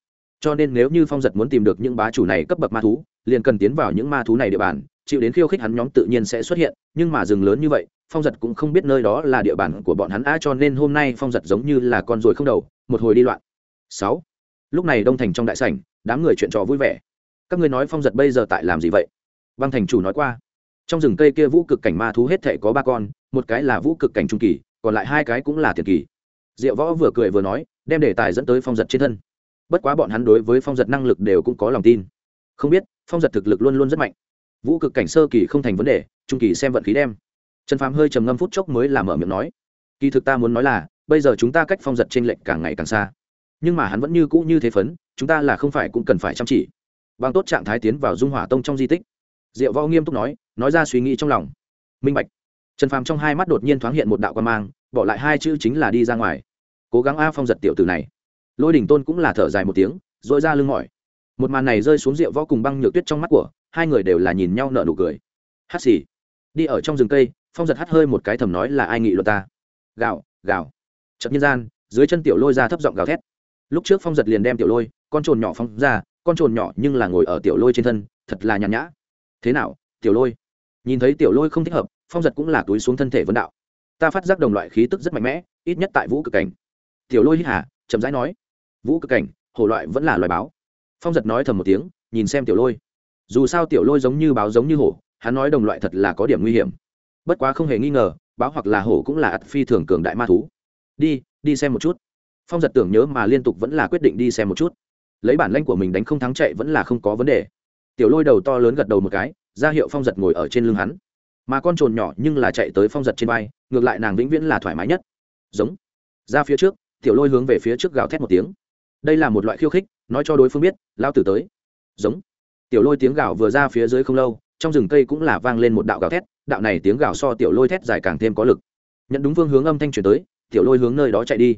Cho nên nếu như phong giật muốn tìm được những bá chủ này cấp bậc ma thú, liền cần tiến vào những ma thú này địa bàn, chịu đến khiêu khích hắn nhóm tự nhiên sẽ xuất hiện, nhưng mà rừng lớn như vậy phong giật cũng không biết nơi đó là địa bàn của bọn hắn a cho nên hôm nay phong giật giống như là con ruồi không đầu, một hồi đi loạn. Sáu. Lúc này đông thành trong đại sảnh, đám người chuyện trò vui vẻ. Các ngươi nói phong giật bây giờ tại làm gì vậy? Băng thành chủ nói qua. Trong rừng cây kia vũ cực cảnh ma thú hết thể có ba con, một cái là vũ cực cảnh trung kỳ, còn lại hai cái cũng là tiền kỳ. Diệu võ vừa cười vừa nói, đem đề tài dẫn tới phong giật trên thân. Bất quá bọn hắn đối với phong giật năng lực đều cũng có lòng tin. Không biết, phong giật thực lực luôn luôn rất mạnh. Vũ cực cảnh sơ kỳ không thành vấn đề, trung kỳ xem vận khí đem trần phàm hơi trầm ngâm phút chốc mới làm mở miệng nói, kỳ thực ta muốn nói là, bây giờ chúng ta cách phong giật t r ê n lệch càng ngày càng xa. Nhưng mà hắn vẫn như cũ như thế phấn, chúng ta là không phải cũng cần phải chăm chỉ. Bằng tốt trạng thái tiến vào dung hỏa tông trong di tích. Diệu võ nghiêm túc nói nói ra suy nghĩ trong lòng. Minh bạch. Trần phàm trong hai mắt đột nhiên thoáng hiện một đạo quan mang, bỏ lại hai chữ chính là đi ra ngoài. Cố gắng a phong giật tiểu từ này. Lôi đỉnh tôn cũng là thở dài một tiếng dội ra lưng mỏi. Một màn này rơi xuống rượu võ cùng băng nhược tuyết trong mắt của, hai người đều là nhìn nhau nở nụ cười. Hát xì. Đi ở trong rừng cây phong giật hắt hơi một cái thầm nói là ai nghị luật ta? Gào, gào. chậm nhân gian dưới chân tiểu lôi ra thấp giọng gào thét. Lúc trước phong giật liền đem tiểu lôi con trồn nhỏ phong ra con trồn nhỏ nhưng là ngồi ở tiểu lôi trên thân thật là nhàn nhã. Thế nào tiểu lôi? Nhìn thấy tiểu lôi không thích hợp phong giật cũng là túi xuống thân thể vấn đạo. Ta phát giác đồng loại khí tức rất mạnh mẽ ít nhất tại vũ cực cảnh. Tiểu lôi hít hà chậm rãi nói. Vũ cực cảnh hồ loại vẫn là loài báo. Phong giật nói thầm một tiếng nhìn xem tiểu lôi. Dù sao tiểu lôi giống như báo giống như hổ hắn nói đồng loại thật là có điểm nguy hiểm bất quá không hề nghi ngờ, báo hoặc là hổ cũng là ắt phi thường cường đại ma thú. Đi đi xem một chút. Phong giật tưởng nhớ mà liên tục vẫn là quyết định đi xem một chút. Lấy bản lanh của mình đánh không thắng chạy vẫn là không có vấn đề. Tiểu lôi đầu to lớn gật đầu một cái, ra hiệu phong giật ngồi ở trên lưng hắn. Mà con trồn nhỏ nhưng là chạy tới phong giật trên vai, ngược lại nàng vĩnh viễn là thoải mái nhất. Giống. Ra phía trước, tiểu lôi hướng về phía trước gào thét một tiếng. Đây là một loại khiêu khích, nói cho đối phương biết lao tử tới. Giống. Tiểu lôi tiếng gào vừa ra phía dưới không lâu trong rừng cây cũng là vang lên một đạo gào thét, đạo này tiếng gào so tiểu lôi thét dài càng thêm có lực. Nhận đúng phương hướng âm thanh chuyển tới, tiểu lôi hướng nơi đó chạy đi.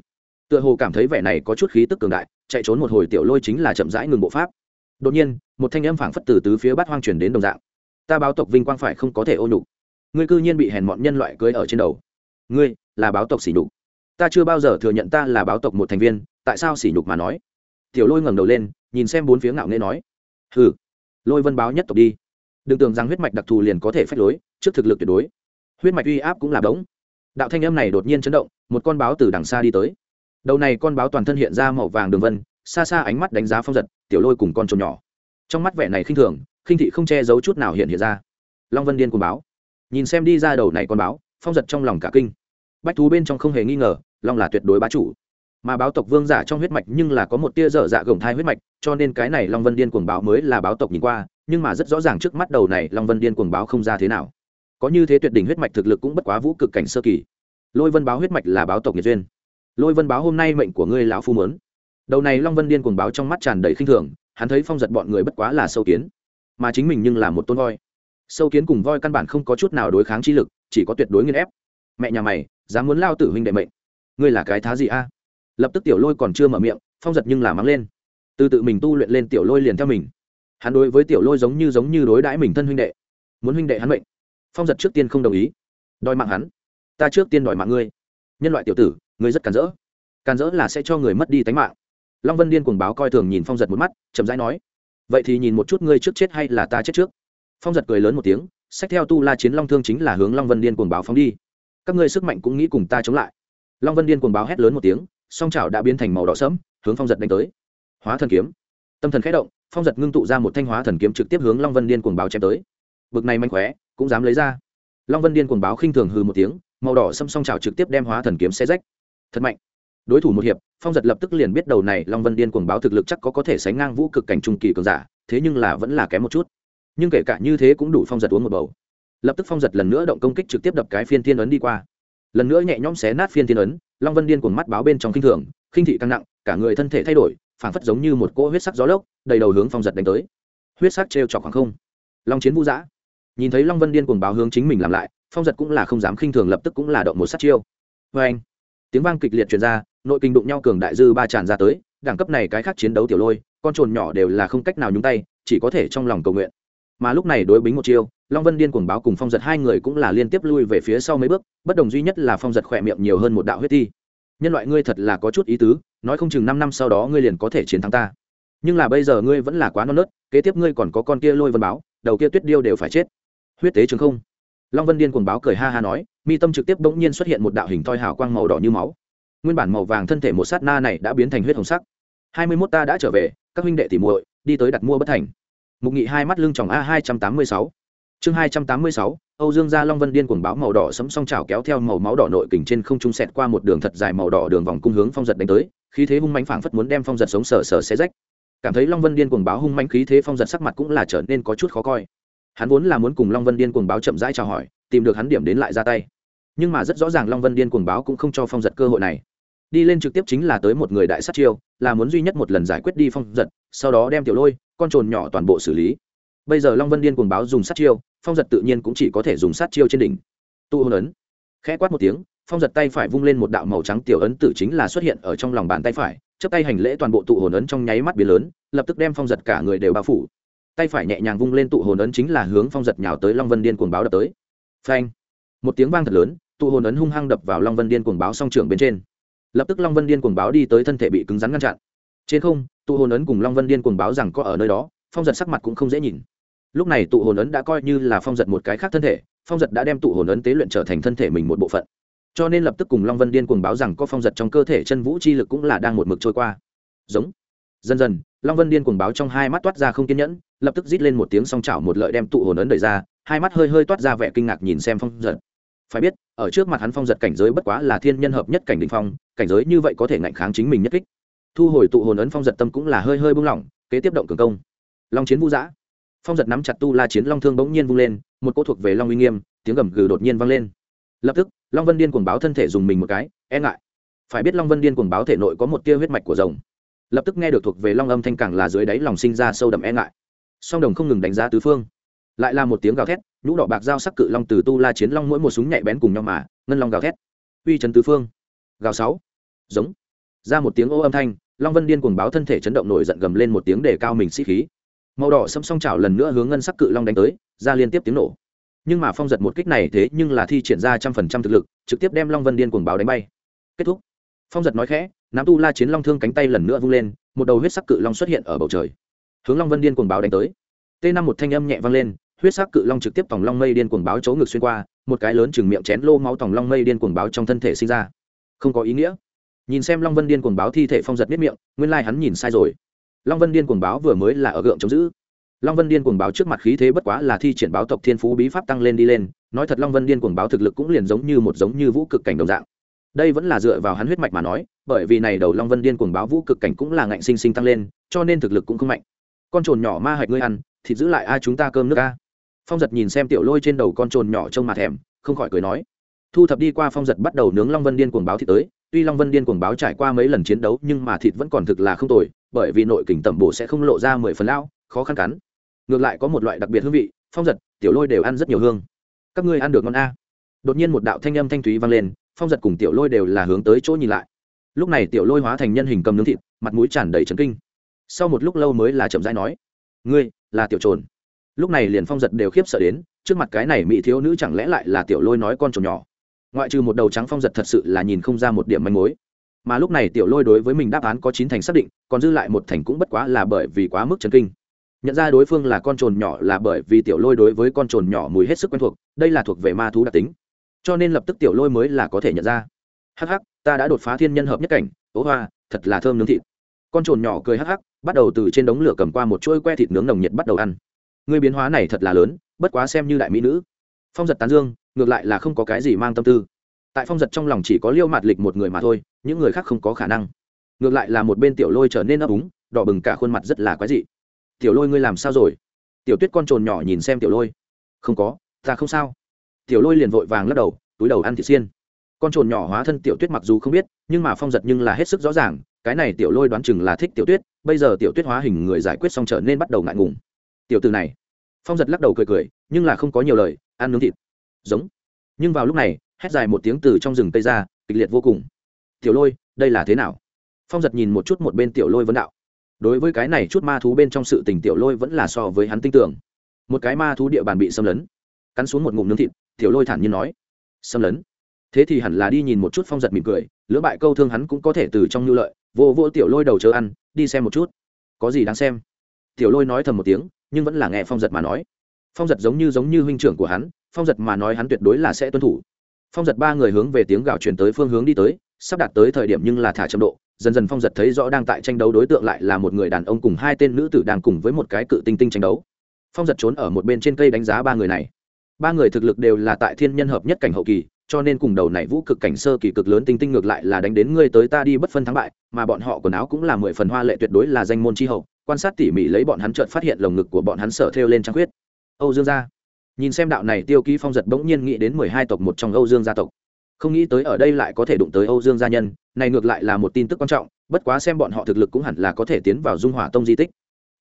Tựa hồ cảm thấy vẻ này có chút khí tức cường đại, chạy trốn một hồi tiểu lôi chính là chậm rãi ngừng bộ pháp. Đột nhiên, một thanh âm phảng phất từ tứ phía bát hoang chuyển đến đồng dạng. Ta báo tộc vinh quang phải không có thể ô nhục. Ngươi cư nhiên bị hèn mọn nhân loại cưới ở trên đầu. Ngươi, là báo tộc sỉ nhục. Ta chưa bao giờ thừa nhận ta là báo tộc một thành viên, tại sao sỉ nhục mà nói? Tiểu lôi ngẩng đầu lên, nhìn xem bốn phía ngạo nghễ nói. Hừ, lôi vân báo nhất tộc đi đừng tưởng rằng huyết mạch đặc thù liền có thể phách lối, trước thực lực tuyệt đối. Huyết mạch uy áp cũng là bóng đạo thanh âm này đột nhiên chấn động, một con báo từ đằng xa đi tới. Đầu này con báo toàn thân hiện ra màu vàng đường vân, xa xa ánh mắt đánh giá phong giật, tiểu lôi cùng con trồn nhỏ. Trong mắt vẻ này khinh thường, khinh thị không che giấu chút nào hiện hiện ra. Long vân điên cùng báo. Nhìn xem đi ra đầu này con báo, phong giật trong lòng cả kinh. Bách thú bên trong không hề nghi ngờ, long là tuyệt đối bá chủ. Mà báo tộc vương giả trong huyết mạch nhưng là có một tia dở dạ gồng thai huyết mạch, cho nên cái này long vân điên cuồng báo mới là báo tộc nhìn qua nhưng mà rất rõ ràng trước mắt đầu này long vân điên cuồng báo không ra thế nào. Có như thế tuyệt đỉnh huyết mạch thực lực cũng bất quá vũ cực cảnh sơ kỳ. Lôi vân báo huyết mạch là báo tộc nhiệt duyên. Lôi vân báo hôm nay mệnh của ngươi lão phu mớn đầu này long vân điên cuồng báo trong mắt tràn đầy khinh thường, hắn thấy phong giật bọn người bất quá là sâu kiến. Mà chính mình nhưng là một tôn voi. Sâu kiến cùng voi căn bản không có chút nào đối kháng chi lực, chỉ có tuyệt đối nghiên ép. Mẹ nhà mày, dám muốn lao tử huynh đệ mệnh. Ngươi là cái thá gì a? Lập tức tiểu lôi còn chưa mở miệng, phong giật nhưng là mắng lên. Từ tự mình tu luyện lên tiểu lôi liền theo mình hắn đối với tiểu lôi giống như giống như đối đãi mình thân huynh đệ. Muốn huynh đệ hắn mệnh. Phong giật trước tiên không đồng ý. Đòi mạng hắn. Ta trước tiên đòi mạng ngươi. Nhân loại tiểu tử, ngươi rất càn rỡ. Càn rỡ là sẽ cho người mất đi tánh mạng. Long vân điên cuồng báo coi thường nhìn phong giật một mắt, chậm rãi nói, vậy thì nhìn một chút ngươi trước chết hay là ta chết trước. Phong giật cười lớn một tiếng, sách theo tu la chiến long thương chính là hướng long vân điên cuồng báo phóng đi. Các ngươi sức mạnh cũng nghĩ cùng ta chống lại. Long vân điên cuồng báo hét lớn một tiếng, song chảo đã biến thành màu đỏ sẫm, hướng phong giật đánh tới. Hóa thần kiếm. Tâm thần khẽ động phong giật ngưng tụ ra một thanh hóa thần kiếm trực tiếp hướng long vân điên cuồng báo chém tới. Bực này manh khóe, cũng dám lấy ra. Long vân điên cuồng báo khinh thường hừ một tiếng, màu đỏ xâm song chảo trực tiếp đem hóa thần kiếm xe rách. Thật mạnh. Đối thủ một hiệp, phong giật lập tức liền biết đầu này long vân điên cuồng báo thực lực chắc có có thể sánh ngang vũ cực cảnh trung kỳ cường giả, thế nhưng là vẫn là kém một chút. Nhưng kể cả như thế cũng đủ phong giật uống một bầu. Lập tức phong giật lần nữa động công kích trực tiếp đập cái phiên thiên ấn đi qua. Lần nữa nhẹ nhõm xé nát phiên thiên ấn, long vân điên cuồng mắt báo bên trong khinh thường, khinh thị căng nặng, cả người thân thể thay đổi, phảng phất giống như một cỗ huyết sắc gió lốc đầy đầu hướng phong giật đánh tới. Huyết sắc trêu chọc khoảng không. Long chiến vũ giã. Nhìn thấy long vân điên cuồng báo hướng chính mình làm lại, phong giật cũng là không dám khinh thường lập tức cũng là động một sát chiêu. Vê anh, tiếng vang kịch liệt truyền ra, nội kinh đụng nhau cường đại dư ba tràn ra tới, đẳng cấp này cái khác chiến đấu tiểu lôi, con trồn nhỏ đều là không cách nào nhúng tay, chỉ có thể trong lòng cầu nguyện. Mà lúc này đối bính một chiêu, long vân điên cuồng báo cùng phong giật hai người cũng là liên tiếp lui về phía sau mấy bước, bất đồng duy nhất là phong giật khỏe miệng nhiều hơn một đạo huyết thi. Nhân loại ngươi thật là có chút ý tứ, nói không chừng năm năm sau đó ngươi liền có thể chiến thắng ta nhưng là bây giờ ngươi vẫn là quá non nớt, kế tiếp ngươi còn có con kia lôi vân báo, đầu kia tuyết điêu đều phải chết. Huyết tế trường không. Long vân điên cuồng báo cười ha ha nói, mi tâm trực tiếp bỗng nhiên xuất hiện một đạo hình thoi hào quang màu đỏ như máu. Nguyên bản màu vàng thân thể một sát na này đã biến thành huyết hồng sắc. Hai mươi mốt ta đã trở về, các huynh đệ tỉ muội, đi tới đặt mua bất thành. Mục nghị hai mắt lưng tròng a hai trăm tám mươi sáu. Chương hai trăm tám mươi sáu, âu dương gia long vân điên cuồng báo màu đỏ sấm song trào kéo theo màu máu đỏ nội kình trên không trung sẹt qua một đường thật dài màu đỏ đường vòng cung hướng phong giật đánh tới, khí thế hung mánh phảng phất muốn đem phong giật sống sờ sờ xé rách cảm thấy long vân điên cuồng báo hung manh khí thế phong giật sắc mặt cũng là trở nên có chút khó coi. Hắn vốn là muốn cùng long vân điên cuồng báo chậm rãi chào hỏi, tìm được hắn điểm đến lại ra tay. Nhưng mà rất rõ ràng long vân điên cuồng báo cũng không cho phong giật cơ hội này. Đi lên trực tiếp chính là tới một người đại sát chiêu, là muốn duy nhất một lần giải quyết đi phong giật, sau đó đem tiểu lôi, con trồn nhỏ toàn bộ xử lý. Bây giờ long vân điên cuồng báo dùng sát chiêu, phong giật tự nhiên cũng chỉ có thể dùng sát chiêu trên đỉnh. Tụ hôn ấn. Khẽ quát một tiếng, phong giật tay phải vung lên một đạo màu trắng tiểu ấn tử chính là xuất hiện ở trong lòng bàn tay phải chấp tay hành lễ toàn bộ tụ hồn ấn trong nháy mắt biến lớn, lập tức đem phong giật cả người đều bao phủ. Tay phải nhẹ nhàng vung lên tụ hồn ấn chính là hướng phong giật nhào tới long vân điên cuồng báo đập tới. Phanh! Một tiếng vang thật lớn, tụ hồn ấn hung hăng đập vào long vân điên cuồng báo song trưởng bên trên. Lập tức long vân điên cuồng báo đi tới thân thể bị cứng rắn ngăn chặn. Trên không, tụ hồn ấn cùng long vân điên cuồng báo rằng có ở nơi đó, phong giật sắc mặt cũng không dễ nhìn. Lúc này tụ hồn ấn đã coi như là phong giật một cái khác thân thể, phong giật đã đem tụ hồn ấn tế luyện trở thành thân thể mình một bộ phận cho nên lập tức cùng long vân điên cuồng báo rằng có phong giật trong cơ thể chân vũ chi lực cũng là đang một mực trôi qua. Giống. Dần dần, long vân điên cuồng báo trong hai mắt toát ra không kiên nhẫn, lập tức rít lên một tiếng song chảo một lợi đem tụ hồn ấn đẩy ra, hai mắt hơi hơi toát ra vẻ kinh ngạc nhìn xem phong giật. Phải biết, ở trước mặt hắn phong giật cảnh giới bất quá là thiên nhân hợp nhất cảnh định phong, cảnh giới như vậy có thể ngạnh kháng chính mình nhất kích. Thu hồi tụ hồn ấn phong giật tâm cũng là hơi hơi buông lỏng, kế tiếp động cường công. Long chiến vũ giã. Phong giật nắm chặt tu la chiến long thương bỗng nhiên vung lên, một cỗ thuộc về long uy nghiêm, tiếng gầm gừ đột nhiên vang lên. Lập tức long vân điên cuồng báo thân thể dùng mình một cái e ngại. Phải biết long vân điên cuồng báo thể nội có một tia huyết mạch của rồng. Lập tức nghe được thuộc về long âm thanh càng là dưới đáy lòng sinh ra sâu đậm e ngại. Song đồng không ngừng đánh giá tứ phương. Lại là một tiếng gào thét, nhũ đỏ bạc dao sắc cự long từ tu la chiến long mỗi một súng nhạy bén cùng nhau mà, ngân long gào thét. Uy trấn tứ phương. Gào sáu. Giống. Ra một tiếng ô âm thanh, long vân điên cuồng báo thân thể chấn động nổi giận gầm lên một tiếng để cao mình sĩ khí. Màu đỏ xâm song chảo lần nữa hướng ngân sắc cự long đánh tới, ra liên tiếp tiếng nổ nhưng mà phong giật một kích này thế nhưng là thi triển ra trăm phần trăm thực lực, trực tiếp đem long vân điên cuồng báo đánh bay. Kết thúc. Phong giật nói khẽ nắm tu la chiến long thương cánh tay lần nữa vung lên, một đầu huyết sắc cự long xuất hiện ở bầu trời. Hướng long vân điên cuồng báo đánh tới. T năm một thanh âm nhẹ vang lên, huyết sắc cự long trực tiếp tòng long mây điên cuồng báo chỗ ngực xuyên qua, một cái lớn chừng miệng chén lô máu tòng long mây điên cuồng báo trong thân thể sinh ra. Không có ý nghĩa. Nhìn xem long vân điên cuồng báo thi thể phong giật biết miệng, nguyên lai、like、hắn nhìn sai rồi. Long vân điên cuồng báo vừa mới là ở gượng chống giữ long vân điên cuồng báo trước mặt khí thế bất quá là thi triển báo tộc thiên phú bí pháp tăng lên đi lên, nói thật long vân điên cuồng báo thực lực cũng liền giống như một giống như vũ cực cảnh đồng dạng. Đây vẫn là dựa vào hắn huyết mạch mà nói, bởi vì này đầu long vân điên cuồng báo vũ cực cảnh cũng là ngạnh sinh sinh tăng lên, cho nên thực lực cũng không mạnh. Con trồn nhỏ ma hạch ngươi ăn, thịt giữ lại ai chúng ta cơm nước a? Phong giật nhìn xem tiểu lôi trên đầu con trồn nhỏ trông mặt thèm, không khỏi cười nói. Thu thập đi qua phong giật bắt đầu nướng long vân điên cuồng báo thịt tới, tuy long vân điên cuồng báo trải qua mấy lần chiến đấu nhưng mà thịt vẫn còn thực là không tồi, bởi vì nội kình tẩm bổ sẽ không lộ ra mười phần lao khó khăn cắn ngược lại có một loại đặc biệt hương vị, phong giật, tiểu lôi đều ăn rất nhiều hương. Các ngươi ăn được ngon a. Đột nhiên một đạo thanh âm thanh thúy vang lên, phong giật cùng tiểu lôi đều là hướng tới chỗ nhìn lại. Lúc này tiểu lôi hóa thành nhân hình cầm nướng thịt, mặt mũi tràn đầy trấn kinh. Sau một lúc lâu mới là chậm rãi nói, ngươi là tiểu trồn. Lúc này liền phong giật đều khiếp sợ đến, trước mặt cái này mỹ thiếu nữ chẳng lẽ lại là tiểu lôi nói con trồn nhỏ. Ngoại trừ một đầu trắng phong giật thật sự là nhìn không ra một điểm manh mối. Mà lúc này tiểu lôi đối với mình đáp án có chín thành xác định, còn dư lại một thành cũng bất quá là bởi vì quá mức chấn kinh nhận ra đối phương là con trồn nhỏ là bởi vì tiểu lôi đối với con trồn nhỏ mùi hết sức quen thuộc, đây là thuộc về ma thú đặc tính. Cho nên lập tức tiểu lôi mới là có thể nhận ra. Hắc hắc, ta đã đột phá thiên nhân hợp nhất cảnh, ố hoa, thật là thơm nướng thịt. Con trồn nhỏ cười hắc hắc, bắt đầu từ trên đống lửa cầm qua một chuỗi que thịt nướng nồng nhiệt bắt đầu ăn. Người biến hóa này thật là lớn, bất quá xem như đại mỹ nữ. Phong giật tán dương, ngược lại là không có cái gì mang tâm tư. Tại phong giật trong lòng chỉ có liêu mạt lịch một người mà thôi, những người khác không có khả năng. Ngược lại là một bên tiểu lôi trở nên ấp úng, đỏ bừng cả khuôn mặt rất là quái dị tiểu lôi ngươi làm sao rồi? Tiểu tuyết con trồn nhỏ nhìn xem tiểu lôi. Không có, ta không sao. Tiểu lôi liền vội vàng lắc đầu, túi đầu ăn thịt xiên. Con trồn nhỏ hóa thân tiểu tuyết mặc dù không biết, nhưng mà phong giật nhưng là hết sức rõ ràng, cái này tiểu lôi đoán chừng là thích tiểu tuyết, bây giờ tiểu tuyết hóa hình người giải quyết xong trở nên bắt đầu ngại ngùng. Tiểu từ này. Phong giật lắc đầu cười cười, nhưng là không có nhiều lời, ăn nướng thịt. Giống. Nhưng vào lúc này, hét dài một tiếng từ trong rừng tây ra, kịch liệt vô cùng. Tiểu lôi, đây là thế nào? Phong giật nhìn một chút một bên tiểu lôi vấn đạo đối với cái này chút ma thú bên trong sự tình tiểu lôi vẫn là so với hắn tin tưởng. Một cái ma thú địa bàn bị xâm lấn, cắn xuống một ngụm nướng thịt, tiểu lôi thản nhiên nói, xâm lấn? Thế thì hẳn là đi nhìn một chút phong giật mỉm cười, lưỡng bại câu thương hắn cũng có thể từ trong nhu lợi, vô vô tiểu lôi đầu chờ ăn, đi xem một chút. Có gì đáng xem? Tiểu lôi nói thầm một tiếng, nhưng vẫn là nghe phong giật mà nói. Phong giật giống như giống như huynh trưởng của hắn, phong giật mà nói hắn tuyệt đối là sẽ tuân thủ. Phong giật ba người hướng về tiếng gào chuyển tới phương hướng đi tới, sắp đạt tới thời điểm nhưng là thả chậm độ dần dần phong giật thấy rõ đang tại tranh đấu đối tượng lại là một người đàn ông cùng hai tên nữ tử đang cùng với một cái cự tinh tinh tranh đấu. Phong giật trốn ở một bên trên cây đánh giá ba người này. Ba người thực lực đều là tại thiên nhân hợp nhất cảnh hậu kỳ, cho nên cùng đầu này vũ cực cảnh sơ kỳ cực lớn tinh tinh ngược lại là đánh đến ngươi tới ta đi bất phân thắng bại, mà bọn họ quần áo cũng là mười phần hoa lệ tuyệt đối là danh môn tri hậu, quan sát tỉ mỉ lấy bọn hắn trợt phát hiện lồng ngực của bọn hắn sở thêu lên trăng khuyết. Âu dương gia. Nhìn xem đạo này tiêu ký phong giật bỗng nhiên nghĩ đến mười hai tộc một trong âu dương gia tộc không nghĩ tới ở đây lại có thể đụng tới âu dương gia nhân, này ngược lại là một tin tức quan trọng, bất quá xem bọn họ thực lực cũng hẳn là có thể tiến vào dung hỏa tông di tích.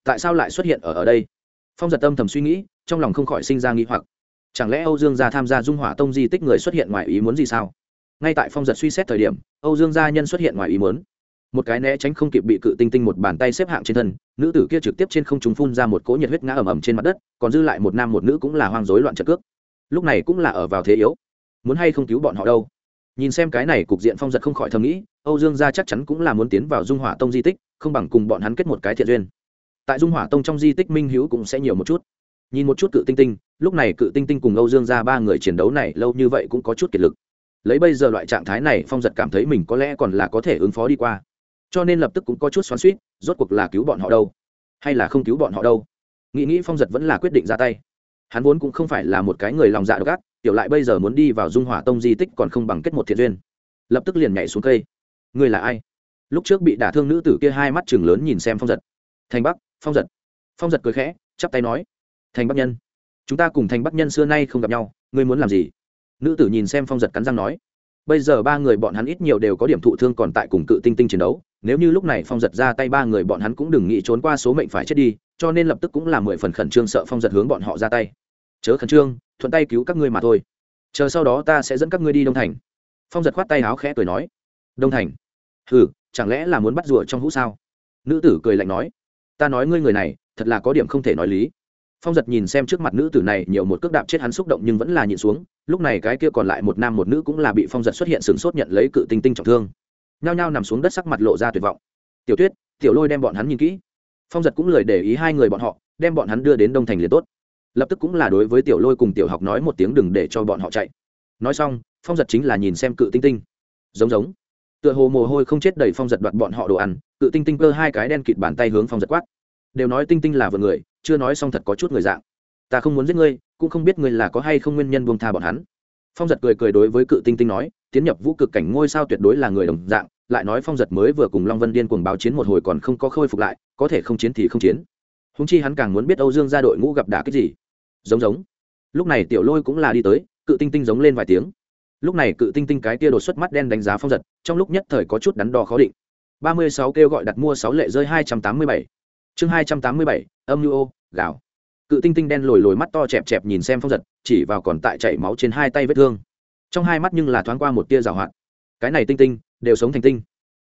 Tại sao lại xuất hiện ở ở đây? Phong giật âm thầm suy nghĩ, trong lòng không khỏi sinh ra nghi hoặc. Chẳng lẽ âu dương gia tham gia dung hỏa tông di tích người xuất hiện ngoài ý muốn gì sao? Ngay tại phong giật suy xét thời điểm, âu dương gia nhân xuất hiện ngoài ý muốn. Một cái né tránh không kịp bị cự tinh tinh một bàn tay xếp hạng trên thân, nữ tử kia trực tiếp trên không trung phun ra một cỗ nhiệt huyết ngã ầm ầm trên mặt đất, còn dư lại một nam một nữ cũng là hoang dối loạn trợ cước. Lúc này cũng là ở vào thế yếu muốn hay không cứu bọn họ đâu. Nhìn xem cái này cục diện phong giật không khỏi thầm nghĩ, âu dương gia chắc chắn cũng là muốn tiến vào dung hỏa tông di tích, không bằng cùng bọn hắn kết một cái thiện duyên. Tại dung hỏa tông trong di tích minh hữu cũng sẽ nhiều một chút. Nhìn một chút cự tinh tinh, lúc này cự tinh tinh cùng âu dương gia ba người chiến đấu này lâu như vậy cũng có chút kiệt lực. Lấy bây giờ loại trạng thái này, phong giật cảm thấy mình có lẽ còn là có thể ứng phó đi qua. Cho nên lập tức cũng có chút xoắn suýt rốt cuộc là cứu bọn họ đâu? Hay là không cứu bọn họ đâu? Nghĩ nghĩ phong giật vẫn là quyết định ra tay. Hắn vốn cũng không phải là một cái người lòng dạ độc ác tiểu lại bây giờ muốn đi vào dung hỏa tông di tích còn không bằng kết một thiện duyên. Lập tức liền nhảy xuống cây. Người là ai? Lúc trước bị đả thương nữ tử kia hai mắt chừng lớn nhìn xem phong giật. Thành bắc, phong giật. Phong giật cười khẽ, chắp tay nói. Thành bắc nhân. Chúng ta cùng thành bắc nhân xưa nay không gặp nhau, ngươi muốn làm gì? Nữ tử nhìn xem phong giật cắn răng nói. Bây giờ ba người bọn hắn ít nhiều đều có điểm thụ thương còn tại cùng cự tinh tinh chiến đấu. Nếu như lúc này phong giật ra tay ba người bọn hắn cũng đừng nghĩ trốn qua số mệnh phải chết đi, cho nên lập tức cũng là mười phần khẩn trương sợ phong giật hướng bọn họ ra tay. Chớ khẩn trương thuận tay cứu các ngươi mà thôi. Chờ sau đó ta sẽ dẫn các ngươi đi đông thành. Phong giật khoát tay áo khẽ cười nói. Đông thành? Hừ, chẳng lẽ là muốn bắt rùa trong hũ sao? Nữ tử cười lạnh nói. Ta nói ngươi người này, thật là có điểm không thể nói lý. Phong giật nhìn xem trước mặt nữ tử này, nhiều một cước đạp chết hắn xúc động nhưng vẫn là nhịn xuống. Lúc này cái kia còn lại một nam một nữ cũng là bị phong giật xuất hiện sửng sốt nhận lấy cự tinh tinh trọng thương. Nhao nhao nằm xuống đất sắc mặt lộ ra tuyệt vọng. Tiểu tuyết, tiểu lôi đem bọn hắn nhìn kỹ. Phong giật cũng lời để ý hai người bọn họ, đem bọn hắn đưa đến đông thành liền tốt lập tức cũng là đối với tiểu lôi cùng tiểu học nói một tiếng đừng để cho bọn họ chạy. Nói xong, phong giật chính là nhìn xem cự tinh tinh. Giống giống. Tựa hồ mồ hôi không chết đầy phong giật đoạt bọn họ đồ ăn, cự tinh tinh cơ hai cái đen kịt bàn tay hướng phong giật quát. Đều nói tinh tinh là vợ người, chưa nói xong thật có chút người dạng. Ta không muốn giết ngươi, cũng không biết ngươi là có hay không nguyên nhân buông tha bọn hắn. Phong giật cười cười đối với cự tinh tinh nói, tiến nhập vũ cực cảnh ngôi sao tuyệt đối là người đồng dạng, lại nói phong giật mới vừa cùng long vân điên cuồng báo chiến một hồi còn không có khôi phục lại, có thể không chiến thì không chiến húng chi hắn càng muốn biết âu dương ra đội ngũ gặp đả cái gì. Giống giống. Lúc này tiểu lôi cũng là đi tới, cự tinh tinh giống lên vài tiếng. Lúc này cự tinh tinh cái tia đột xuất mắt đen đánh giá phong giật, trong lúc nhất thời có chút đắn đo khó định. Ba mươi sáu kêu gọi đặt mua sáu lệ rơi hai trăm tám mươi bảy. Chương hai trăm tám mươi bảy, âm nhu ô, gạo. Cự tinh tinh đen lồi lồi mắt to chẹp chẹp nhìn xem phong giật, chỉ vào còn tại chảy máu trên hai tay vết thương. Trong hai mắt nhưng là thoáng qua một tia rào hoạt. Cái này tinh tinh, đều sống thành tinh.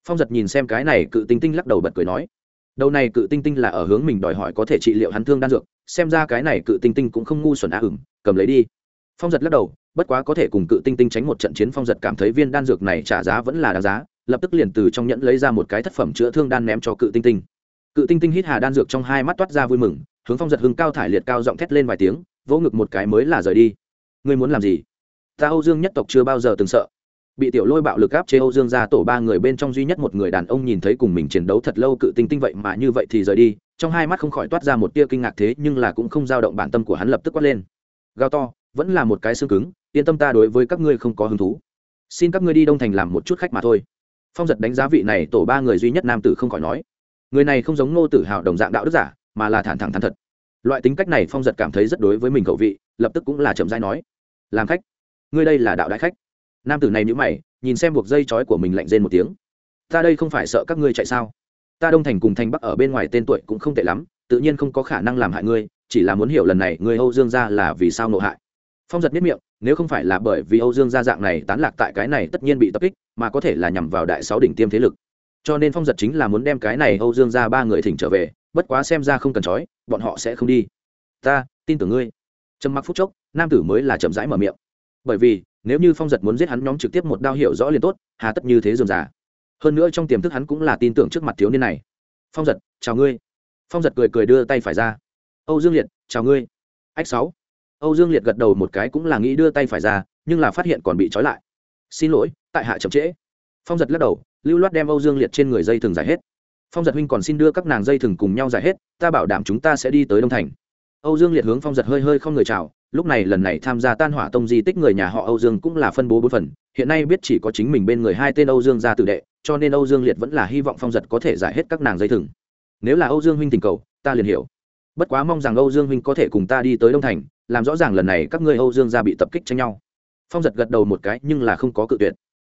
Phong giật nhìn xem cái này cự tinh tinh lắc đầu bật cười nói đầu này cự tinh tinh là ở hướng mình đòi hỏi có thể trị liệu hắn thương đan dược, xem ra cái này cự tinh tinh cũng không ngu xuẩn á ửng, cầm lấy đi. Phong giật lắc đầu, bất quá có thể cùng cự tinh tinh tránh một trận chiến, phong giật cảm thấy viên đan dược này trả giá vẫn là đáng giá, lập tức liền từ trong nhẫn lấy ra một cái thất phẩm chữa thương đan ném cho cự tinh tinh. Cự tinh tinh hít hà đan dược trong hai mắt toát ra vui mừng, hướng phong giật hưng cao thải liệt cao giọng thét lên vài tiếng, vỗ ngực một cái mới là rời đi. Ngươi muốn làm gì? Ta âu dương nhất tộc chưa bao giờ từng sợ bị tiểu lôi bạo lực áp chế âu dương gia tổ ba người bên trong duy nhất một người đàn ông nhìn thấy cùng mình chiến đấu thật lâu cự tinh tinh vậy mà như vậy thì rời đi. Trong hai mắt không khỏi toát ra một tia kinh ngạc thế, nhưng là cũng không dao động bản tâm của hắn lập tức quát lên. Gao to, vẫn là một cái xương cứng, yên tâm ta đối với các ngươi không có hứng thú. Xin các ngươi đi đông thành làm một chút khách mà thôi. Phong giật đánh giá vị này tổ ba người duy nhất nam tử không khỏi nói. Người này không giống ngô tử hào đồng dạng đạo đức giả, mà là thản thẳng thắn thật. Loại tính cách này phong giật cảm thấy rất đối với mình cậu vị, lập tức cũng là chậm dai nói. Làm khách. Ngươi đây là đạo đại khách nam tử này nhữ mày, nhìn xem buộc dây chói của mình lạnh rên một tiếng. Ta đây không phải sợ các ngươi chạy sao? Ta đông thành cùng thành bắc ở bên ngoài tên tuổi cũng không tệ lắm, tự nhiên không có khả năng làm hại ngươi, chỉ là muốn hiểu lần này ngươi âu dương gia là vì sao nộ hại. Phong giật biết miệng, nếu không phải là bởi vì âu dương gia dạng này tán lạc tại cái này tất nhiên bị tập kích, mà có thể là nhằm vào đại sáu đỉnh tiêm thế lực. Cho nên phong giật chính là muốn đem cái này âu dương gia ba người thỉnh trở về, bất quá xem ra không cần trói bọn họ sẽ không đi. Ta, tin tưởng ngươi. Trầm mặc phút chốc, nam tử mới là chậm rãi mở miệng. Bởi vì nếu như phong giật muốn giết hắn nhóm trực tiếp một đao hiểu rõ liền tốt, hà tất như thế dườm già. Hơn nữa trong tiềm thức hắn cũng là tin tưởng trước mặt thiếu niên này. Phong giật, chào ngươi. Phong giật cười cười đưa tay phải ra. Âu dương liệt, chào ngươi. Ách sáu. Âu dương liệt gật đầu một cái cũng là nghĩ đưa tay phải ra, nhưng là phát hiện còn bị trói lại. Xin lỗi, tại hạ chậm trễ. Phong giật lắc đầu, lưu loát đem âu dương liệt trên người dây thừng giải hết. Phong giật huynh còn xin đưa các nàng dây thừng cùng nhau giải hết, ta bảo đảm chúng ta sẽ đi tới đông thành âu dương liệt hướng phong giật hơi hơi không người chào, lúc này lần này tham gia tan hỏa tông di tích người nhà họ âu dương cũng là phân bố bốn phần, hiện nay biết chỉ có chính mình bên người hai tên âu dương gia tử đệ, cho nên âu dương liệt vẫn là hy vọng phong giật có thể giải hết các nàng dây thừng. Nếu là âu dương huynh tình cầu, ta liền hiểu. Bất quá mong rằng âu dương huynh có thể cùng ta đi tới đông thành, làm rõ ràng lần này các ngươi âu dương gia bị tập kích tranh nhau. Phong giật gật đầu một cái, nhưng là không có cự tuyệt.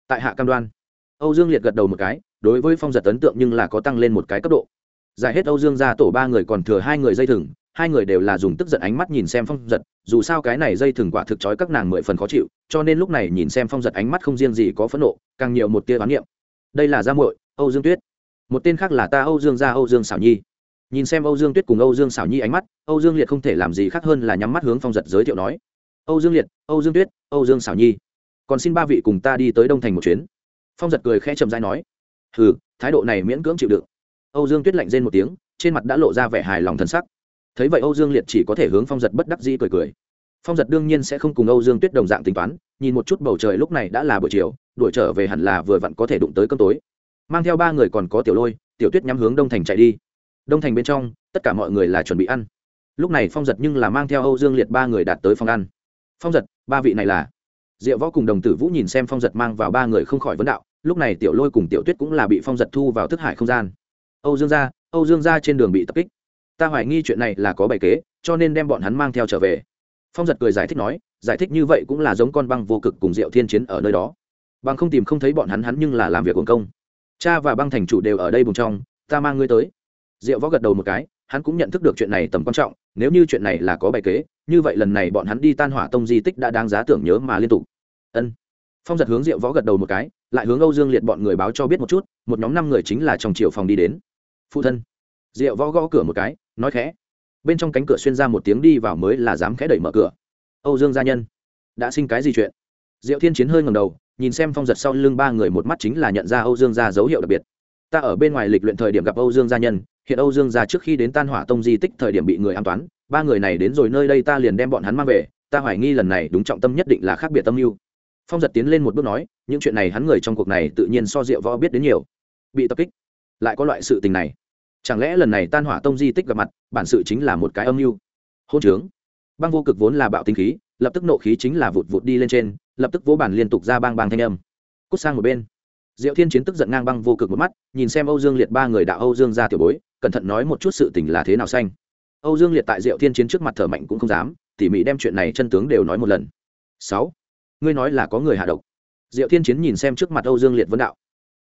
Tại hạ cam đoan, âu dương liệt gật đầu một cái, đối với phong giật ấn tượng nhưng là có tăng lên một cái cấp độ. Giải hết âu dương gia tổ ba người còn thừa hai người dây thừng hai người đều là dùng tức giận ánh mắt nhìn xem phong giật dù sao cái này dây thừng quả thực trói các nàng mười phần khó chịu cho nên lúc này nhìn xem phong giật ánh mắt không riêng gì có phẫn nộ càng nhiều một tia bán niệm đây là gia muội âu dương tuyết một tên khác là ta âu dương gia âu dương xảo nhi nhìn xem âu dương tuyết cùng âu dương xảo nhi ánh mắt âu dương liệt không thể làm gì khác hơn là nhắm mắt hướng phong giật giới thiệu nói âu dương liệt âu dương tuyết âu dương xảo nhi còn xin ba vị cùng ta đi tới đông thành một chuyến phong giật cười khẽ chậm dai nói hừ thái độ này miễn cưỡng chịu đựng âu dương tuyết lạnh rên một tiếng trên mặt đã lộ ra vẻ hài lòng thân sắc thấy vậy âu dương liệt chỉ có thể hướng phong giật bất đắc dĩ cười cười. Phong giật đương nhiên sẽ không cùng âu dương tuyết đồng dạng tính toán, nhìn một chút bầu trời lúc này đã là buổi chiều, đuổi trở về hẳn là vừa vặn có thể đụng tới cơm tối. Mang theo ba người còn có tiểu lôi, tiểu tuyết nhắm hướng đông thành chạy đi. Đông thành bên trong, tất cả mọi người là chuẩn bị ăn. Lúc này phong giật nhưng là mang theo âu dương liệt ba người đạt tới phòng ăn. Phong giật, ba vị này là? Diệu võ cùng đồng tử vũ nhìn xem phong giật mang vào ba người không khỏi vấn đạo, lúc này tiểu lôi cùng tiểu tuyết cũng là bị phong giật thu vào thức hải không gian. Âu dương gia, âu dương gia trên đường bị tập kích ta hoài nghi chuyện này là có bài kế, cho nên đem bọn hắn mang theo trở về. Phong giật cười giải thích nói, giải thích như vậy cũng là giống con băng vô cực cùng diệu thiên chiến ở nơi đó. Bằng không tìm không thấy bọn hắn hắn nhưng là làm việc quần công. Cha và băng thành chủ đều ở đây bùng trong, ta mang ngươi tới. Diệu võ gật đầu một cái, hắn cũng nhận thức được chuyện này tầm quan trọng, nếu như chuyện này là có bài kế, như vậy lần này bọn hắn đi tan hỏa tông di tích đã đáng giá tưởng nhớ mà liên tục. Ân. Phong giật hướng diệu võ gật đầu một cái, lại hướng âu dương liệt bọn người báo cho biết một chút, một nhóm năm người chính là trong chiều phòng đi đến. Phụ thân. Diệu võ gõ cửa một cái nói khẽ. Bên trong cánh cửa xuyên ra một tiếng đi vào mới là dám khẽ đẩy mở cửa. Âu dương gia nhân, đã sinh cái gì chuyện? Diệu thiên chiến hơi ngầm đầu, nhìn xem phong giật sau lưng ba người một mắt chính là nhận ra âu dương gia dấu hiệu đặc biệt. Ta ở bên ngoài lịch luyện thời điểm gặp âu dương gia nhân, hiện âu dương gia trước khi đến tan hỏa tông di tích thời điểm bị người an toán, ba người này đến rồi nơi đây ta liền đem bọn hắn mang về, ta hoài nghi lần này đúng trọng tâm nhất định là khác biệt tâm mưu. Phong giật tiến lên một bước nói, những chuyện này hắn người trong cuộc này tự nhiên so diệu võ biết đến nhiều. Bị tập kích, lại có loại sự tình này chẳng lẽ lần này tan hỏa tông di tích gặp mặt, bản sự chính là một cái âm mưu? Hôn trướng. Băng vô cực vốn là bạo tinh khí, lập tức nộ khí chính là vụt vụt đi lên trên, lập tức vỗ bản liên tục ra bang bang thanh âm. Cút sang một bên. Diệu thiên chiến tức giận ngang băng vô cực một mắt, nhìn xem âu dương liệt ba người đạo âu dương ra tiểu bối, cẩn thận nói một chút sự tình là thế nào xanh. Âu dương liệt tại diệu thiên chiến trước mặt thở mạnh cũng không dám, tỉ mỉ đem chuyện này chân tướng đều nói một lần. Sáu. Ngươi nói là có người hạ độc. Diệu thiên chiến nhìn xem trước mặt âu dương liệt vấn đạo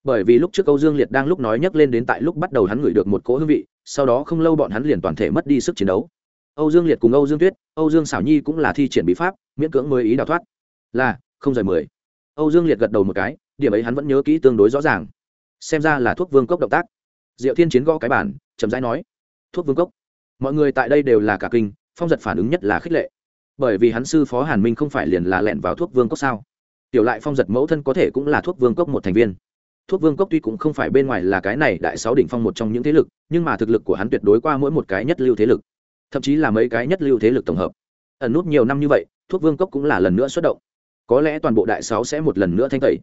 bởi vì lúc trước âu dương liệt đang lúc nói nhắc lên đến tại lúc bắt đầu hắn ngửi được một cỗ hương vị, sau đó không lâu bọn hắn liền toàn thể mất đi sức chiến đấu. Âu dương liệt cùng âu dương tuyết, âu dương xảo nhi cũng là thi triển bí pháp, miễn cưỡng mới ý đào thoát. Là, không rời mười. Âu dương liệt gật đầu một cái, điểm ấy hắn vẫn nhớ kỹ tương đối rõ ràng. Xem ra là thuốc vương cốc động tác. Diệu thiên chiến gõ cái bản chậm rãi nói, thuốc vương cốc, mọi người tại đây đều là cả kinh, phong giật phản ứng nhất là khích lệ. Bởi vì hắn sư phó hàn minh không phải liền là lẹn vào thuốc vương cốc sao? Tiểu lại phong giật mẫu thân có thể cũng là thuốc vương cốc một thành viên thuốc vương cốc tuy cũng không phải bên ngoài là cái này đại sáu đỉnh phong một trong những thế lực, nhưng mà thực lực của hắn tuyệt đối qua mỗi một cái nhất lưu thế lực, thậm chí là mấy cái nhất lưu thế lực tổng hợp. Ẩn nút nhiều năm như vậy, thuốc vương cốc cũng là lần nữa xuất động. Có lẽ toàn bộ đại sáu sẽ một lần nữa thanh tẩy.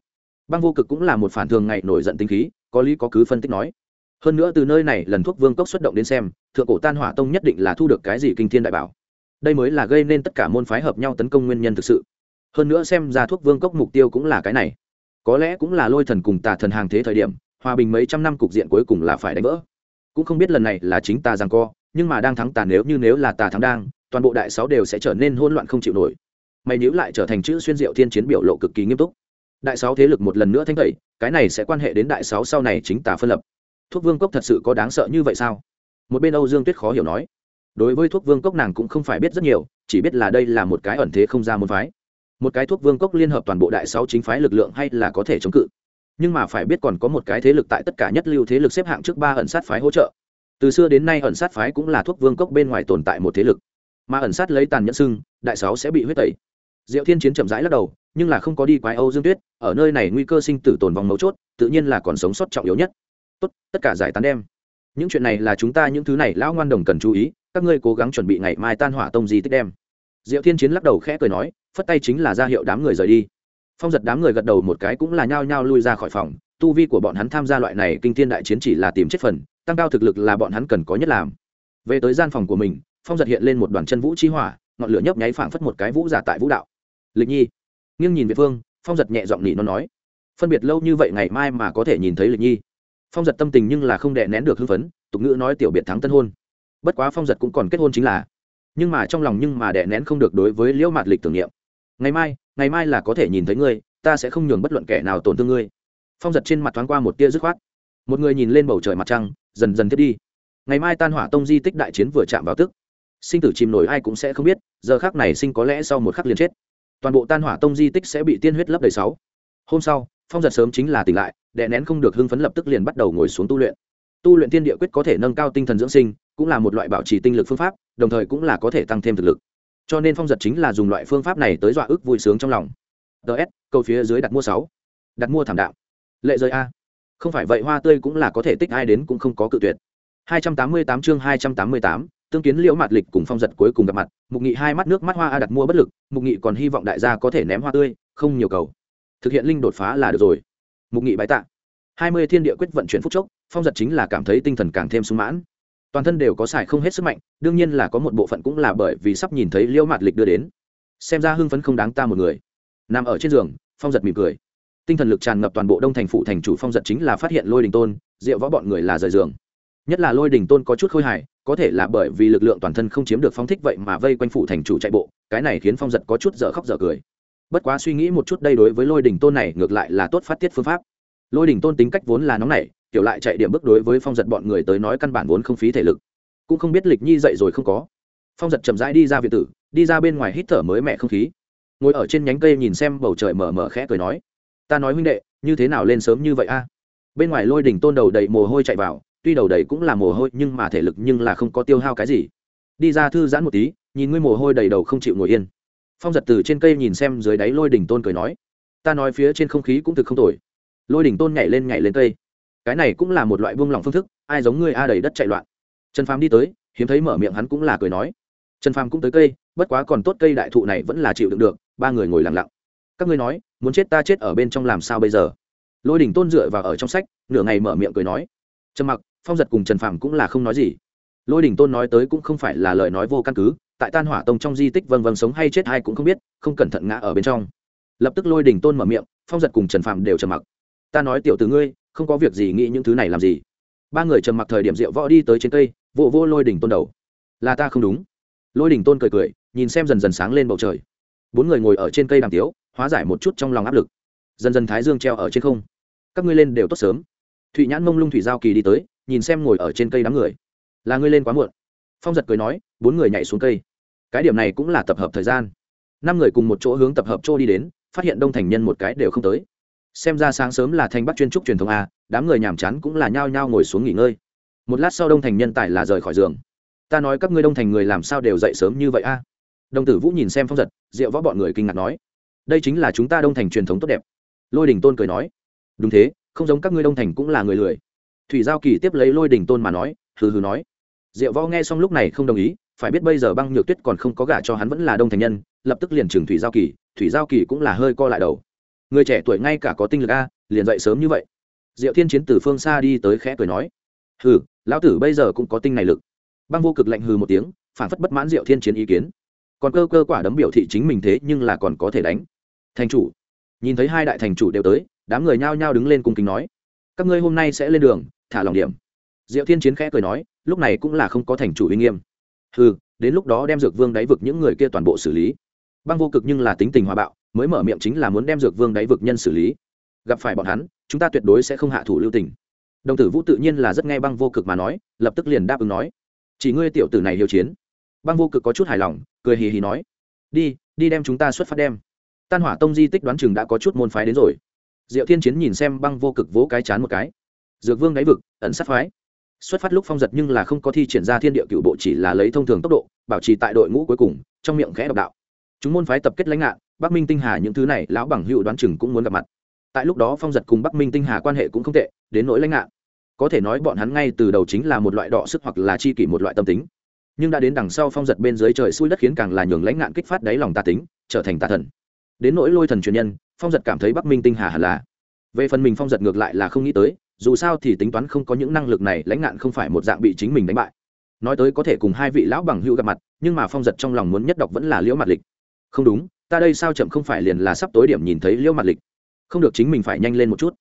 Băng vô cực cũng là một phản thường ngày nổi giận tính khí, có lý có cứ phân tích nói. Hơn nữa từ nơi này lần thuốc vương cốc xuất động đến xem, thượng cổ tan hỏa tông nhất định là thu được cái gì kinh thiên đại bảo. Đây mới là gây nên tất cả môn phái hợp nhau tấn công nguyên nhân thực sự. Hơn nữa xem ra thuốc vương cốc mục tiêu cũng là cái này có lẽ cũng là lôi thần cùng tà thần hàng thế thời điểm, hòa bình mấy trăm năm cục diện cuối cùng là phải đánh vỡ. Cũng không biết lần này là chính tà rằng co, nhưng mà đang thắng tà nếu như nếu là tà thắng đang, toàn bộ đại sáu đều sẽ trở nên hỗn loạn không chịu nổi. Mày nhữ lại trở thành chữ xuyên diệu thiên chiến biểu lộ cực kỳ nghiêm túc. Đại sáu thế lực một lần nữa thanh tẩy, cái này sẽ quan hệ đến đại sáu sau này chính tà phân lập. Thuốc vương cốc thật sự có đáng sợ như vậy sao? Một bên âu dương tuyết khó hiểu nói. Đối với thuốc vương cốc nàng cũng không phải biết rất nhiều, chỉ biết là đây là một cái ẩn thế không ra môn phái một cái thuốc vương cốc liên hợp toàn bộ đại sáu chính phái lực lượng hay là có thể chống cự. Nhưng mà phải biết còn có một cái thế lực tại tất cả nhất lưu thế lực xếp hạng trước ba ẩn sát phái hỗ trợ. Từ xưa đến nay ẩn sát phái cũng là thuốc vương cốc bên ngoài tồn tại một thế lực. Mà ẩn sát lấy tàn nhẫn sưng đại sáu sẽ bị huyết tẩy. Diệu thiên chiến chậm rãi lắc đầu, nhưng là không có đi quái âu dương tuyết, ở nơi này nguy cơ sinh tử tồn vòng mấu chốt, tự nhiên là còn sống sót trọng yếu nhất. Tốt, tất cả giải tán đem. Những chuyện này là chúng ta những thứ này lão ngoan đồng cần chú ý, các ngươi cố gắng chuẩn bị ngày mai tan hỏa tông di tích đem. Diệu thiên chiến lắc đầu khẽ cười nói phất tay chính là ra hiệu đám người rời đi. Phong giật đám người gật đầu một cái cũng là nhao nhao lui ra khỏi phòng, tu vi của bọn hắn tham gia loại này kinh thiên đại chiến chỉ là tìm chết phần, tăng cao thực lực là bọn hắn cần có nhất làm. Về tới gian phòng của mình, phong giật hiện lên một đoàn chân vũ chi hỏa, ngọn lửa nhấp nháy phảng phất một cái vũ giả tại vũ đạo. Lịch nhi. Nghiêng nhìn về phương phong giật nhẹ giọng nỉ nó nói, phân biệt lâu như vậy ngày mai mà có thể nhìn thấy lịch nhi? Phong giật tâm tình nhưng là không đè nén được hưng phấn, tục ngữ nói tiểu biệt thắng tân hôn. Bất quá phong giật cũng còn kết hôn chính là. Nhưng mà trong lòng nhưng mà đè nén không được đối với liễu mạt lịch tưởng niệm ngày mai ngày mai là có thể nhìn thấy ngươi, ta sẽ không nhường bất luận kẻ nào tổn thương ngươi. Phong giật trên mặt thoáng qua một tia dứt khoát. Một người nhìn lên bầu trời mặt trăng, dần dần thiết đi. Ngày mai tan hỏa tông di tích đại chiến vừa chạm vào tức. Sinh tử chìm nổi ai cũng sẽ không biết, giờ khác này sinh có lẽ sau một khắc liền chết. Toàn bộ tan hỏa tông di tích sẽ bị tiên huyết lấp đầy sáu. Hôm sau, phong giật sớm chính là tỉnh lại, đè nén không được hưng phấn lập tức liền bắt đầu ngồi xuống tu luyện. Tu luyện tiên địa quyết có thể nâng cao tinh thần dưỡng sinh, cũng là một loại bảo trì tinh lực phương pháp, đồng thời cũng là có thể tăng thêm thực lực cho nên phong giật chính là dùng loại phương pháp này tới dọa ức vui sướng trong lòng. Ts câu phía dưới đặt mua sáu. Đặt mua thảm đạo lệ rơi a. Không phải vậy hoa tươi cũng là có thể tích ai đến cũng không có cự tuyệt. 288 chương 288, tương kiến liễu mạt lịch cùng phong giật cuối cùng gặp mặt. Mục nghị hai mắt nước mắt hoa a đặt mua bất lực. Mục nghị còn hy vọng đại gia có thể ném hoa tươi không nhiều cầu. Thực hiện linh đột phá là được rồi. Mục nghị bái tạ. Hai mươi thiên địa quyết vận chuyển phúc chốc phong giật chính là cảm thấy tinh thần càng thêm sung mãn toàn thân đều có xài không hết sức mạnh, đương nhiên là có một bộ phận cũng là bởi vì sắp nhìn thấy liễu mạt lịch đưa đến. Xem ra hưng phấn không đáng ta một người. Nằm ở trên giường, phong giật mỉm cười. Tinh thần lực tràn ngập toàn bộ đông thành phụ thành chủ phong giật chính là phát hiện lôi đình tôn diệu võ bọn người là rời giường. Nhất là lôi đình tôn có chút khôi hài, có thể là bởi vì lực lượng toàn thân không chiếm được phong thích vậy mà vây quanh phụ thành chủ chạy bộ, cái này khiến phong giật có chút dở khóc dở cười. Bất quá suy nghĩ một chút đây đối với lôi đình tôn này ngược lại là tốt phát tiết phương pháp. Lôi đình tôn tính cách vốn là nóng nảy kiểu lại chạy điểm bước đối với phong giật bọn người tới nói căn bản vốn không phí thể lực. Cũng không biết lịch nhi dậy rồi không có. Phong giật chậm rãi đi ra viện tử, đi ra bên ngoài hít thở mới mẹ không khí. Ngồi ở trên nhánh cây nhìn xem bầu trời mở mở khẽ cười nói, ta nói huynh đệ, như thế nào lên sớm như vậy a? Bên ngoài lôi đỉnh tôn đầu đầy mồ hôi chạy vào, tuy đầu đầy cũng là mồ hôi, nhưng mà thể lực nhưng là không có tiêu hao cái gì. Đi ra thư giãn một tí, nhìn ngươi mồ hôi đầy đầu không chịu ngồi yên. Phong giật từ trên cây nhìn xem dưới đáy lôi đỉnh tôn cười nói, ta nói phía trên không khí cũng thực không tồi. Lôi đỉnh tôn nhảy lên nhảy lên cây cái này cũng là một loại buông lỏng phương thức, ai giống ngươi a đầy đất chạy loạn. Trần phàm đi tới, hiếm thấy mở miệng hắn cũng là cười nói. Trần phàm cũng tới cây, bất quá còn tốt cây đại thụ này vẫn là chịu đựng được, ba người ngồi lặng lặng. Các ngươi nói, muốn chết ta chết ở bên trong làm sao bây giờ? Lôi Đỉnh tôn dựa vào ở trong sách, nửa ngày mở miệng cười nói. Trầm mặc, phong giật cùng trần Phàm cũng là không nói gì. Lôi Đỉnh tôn nói tới cũng không phải là lời nói vô căn cứ, tại tan hỏa tông trong di tích vân vân sống hay chết ai cũng không biết, không cẩn thận ngã ở bên trong. Lập tức lôi đình tôn mở miệng, phong giật cùng trần Phàm đều trầm mặc. Ta nói tiểu từ ngươi không có việc gì nghĩ những thứ này làm gì. Ba người trầm mặc thời điểm rượu võ đi tới trên cây vô vô lôi đỉnh tôn đầu. Là ta không đúng. Lôi đỉnh tôn cười cười, nhìn xem dần dần sáng lên bầu trời. Bốn người ngồi ở trên cây đàm tiếu, hóa giải một chút trong lòng áp lực. Dần dần thái dương treo ở trên không. Các ngươi lên đều tốt sớm. Thụy nhãn mông lung thủy giao kỳ đi tới, nhìn xem ngồi ở trên cây đám người. Là ngươi lên quá muộn. Phong giật cười nói, bốn người nhảy xuống cây. Cái điểm này cũng là tập hợp thời gian. Năm người cùng một chỗ hướng tập hợp chỗ đi đến, phát hiện đông thành nhân một cái đều không tới xem ra sáng sớm là thanh bắc chuyên trúc truyền thống a, đám người nhàm chán cũng là nhao nhao ngồi xuống nghỉ ngơi. Một lát sau đông thành nhân tài là rời khỏi giường. Ta nói các ngươi đông thành người làm sao đều dậy sớm như vậy a? Đồng tử vũ nhìn xem phong giật rượu võ bọn người kinh ngạc nói, đây chính là chúng ta đông thành truyền thống tốt đẹp. Lôi đình tôn cười nói, đúng thế, không giống các ngươi đông thành cũng là người lười. Thủy giao kỳ tiếp lấy lôi đình tôn mà nói, hừ hừ nói. Diệu võ nghe xong lúc này không đồng ý, phải biết bây giờ băng nhược tuyết còn không có gả cho hắn vẫn là đông thành nhân, lập tức liền trừng thủy giao kỳ, thủy giao kỳ cũng là hơi co lại đầu người trẻ tuổi ngay cả có tinh lực a, liền dậy sớm như vậy. Diệu thiên chiến từ phương xa đi tới khẽ cười nói, hừ, lão tử bây giờ cũng có tinh này lực. Băng vô cực lạnh hừ một tiếng, phản phất bất mãn diệu thiên chiến ý kiến. Còn cơ cơ quả đấm biểu thị chính mình thế nhưng là còn có thể đánh. Thành chủ. Nhìn thấy hai đại thành chủ đều tới, đám người nhao nhao đứng lên cung kính nói, các ngươi hôm nay sẽ lên đường, thả lòng điểm. Diệu thiên chiến khẽ cười nói, lúc này cũng là không có thành chủ uy nghiêm. Hừ, đến lúc đó đem dược vương đáy vực những người kia toàn bộ xử lý. Băng vô cực nhưng là tính tình hòa bạo mới mở miệng chính là muốn đem dược vương đáy vực nhân xử lý. Gặp phải bọn hắn, chúng ta tuyệt đối sẽ không hạ thủ lưu tình. Đồng tử vũ tự nhiên là rất nghe băng vô cực mà nói, lập tức liền đáp ứng nói, chỉ ngươi tiểu tử này hiếu chiến. Băng vô cực có chút hài lòng, cười hì hì nói, đi đi đem chúng ta xuất phát đem. Tan hỏa tông di tích đoán chừng đã có chút môn phái đến rồi. Diệu thiên chiến nhìn xem băng vô cực vỗ cái chán một cái. Dược vương đáy vực, ẩn sát phái. Xuất phát lúc phong giật nhưng là không có thi triển ra thiên địa cựu bộ chỉ là lấy thông thường tốc độ, bảo trì tại đội ngũ cuối cùng, trong miệng khẽ độc đạo. Chúng môn phái tập kết lãnh ngạn bắc minh tinh hà những thứ này, lão bằng hữu đoán chừng cũng muốn gặp mặt. Tại lúc đó phong giật cùng bắc minh tinh hà quan hệ cũng không tệ, đến nỗi lãnh ngạn. Có thể nói bọn hắn ngay từ đầu chính là một loại đọ sức hoặc là chi kỷ một loại tâm tính. Nhưng đã đến đằng sau phong giật bên dưới trời xui đất khiến càng là nhường lãnh ngạn kích phát đáy lòng tà tính, trở thành tà thần. Đến nỗi lôi thần truyền nhân, phong giật cảm thấy bắc minh tinh hà hẳn là. Về phần mình phong giật ngược lại là không nghĩ tới, dù sao thì tính toán không có những năng lực này, lãnh ngạn không phải một dạng bị chính mình đánh bại. Nói tới có thể cùng hai vị lão bằng hữu gặp mặt, nhưng mà phong giật trong lòng muốn nhất đọc vẫn là liễu mặt lịch. Không đúng ta đây sao chậm không phải liền là sắp tối điểm nhìn thấy liễu mặt lịch. Không được chính mình phải nhanh lên một chút.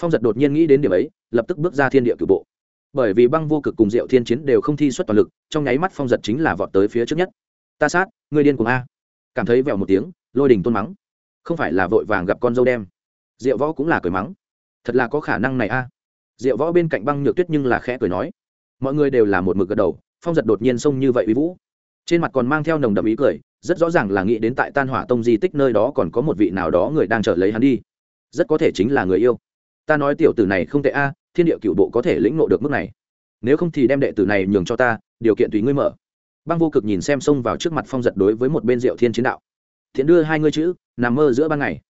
Phong giật đột nhiên nghĩ đến điểm ấy, lập tức bước ra thiên địa cử bộ. Bởi vì băng vô cực cùng diệu thiên chiến đều không thi xuất toàn lực, trong nháy mắt phong giật chính là vọt tới phía trước nhất. Ta sát người điên cùng a. Cảm thấy vẹo một tiếng, lôi đình tôn mắng. Không phải là vội vàng gặp con dâu đem. Diệu võ cũng là cười mắng. Thật là có khả năng này a. Diệu võ bên cạnh băng nhược tuyết nhưng là khẽ cười nói. Mọi người đều là một mực gật đầu, phong giật đột nhiên xông như vậy uy vũ trên mặt còn mang theo nồng đậm ý cười, rất rõ ràng là nghĩ đến tại tan hỏa tông di tích nơi đó còn có một vị nào đó người đang chờ lấy hắn đi. Rất có thể chính là người yêu. Ta nói tiểu tử này không tệ a, thiên địa cựu bộ có thể lĩnh nộ được mức này. Nếu không thì đem đệ tử này nhường cho ta, điều kiện tùy ngươi mở. Băng vô cực nhìn xem xông vào trước mặt phong giật đối với một bên diệu thiên chiến đạo. Thiện đưa hai ngươi chữ, nằm mơ giữa ban ngày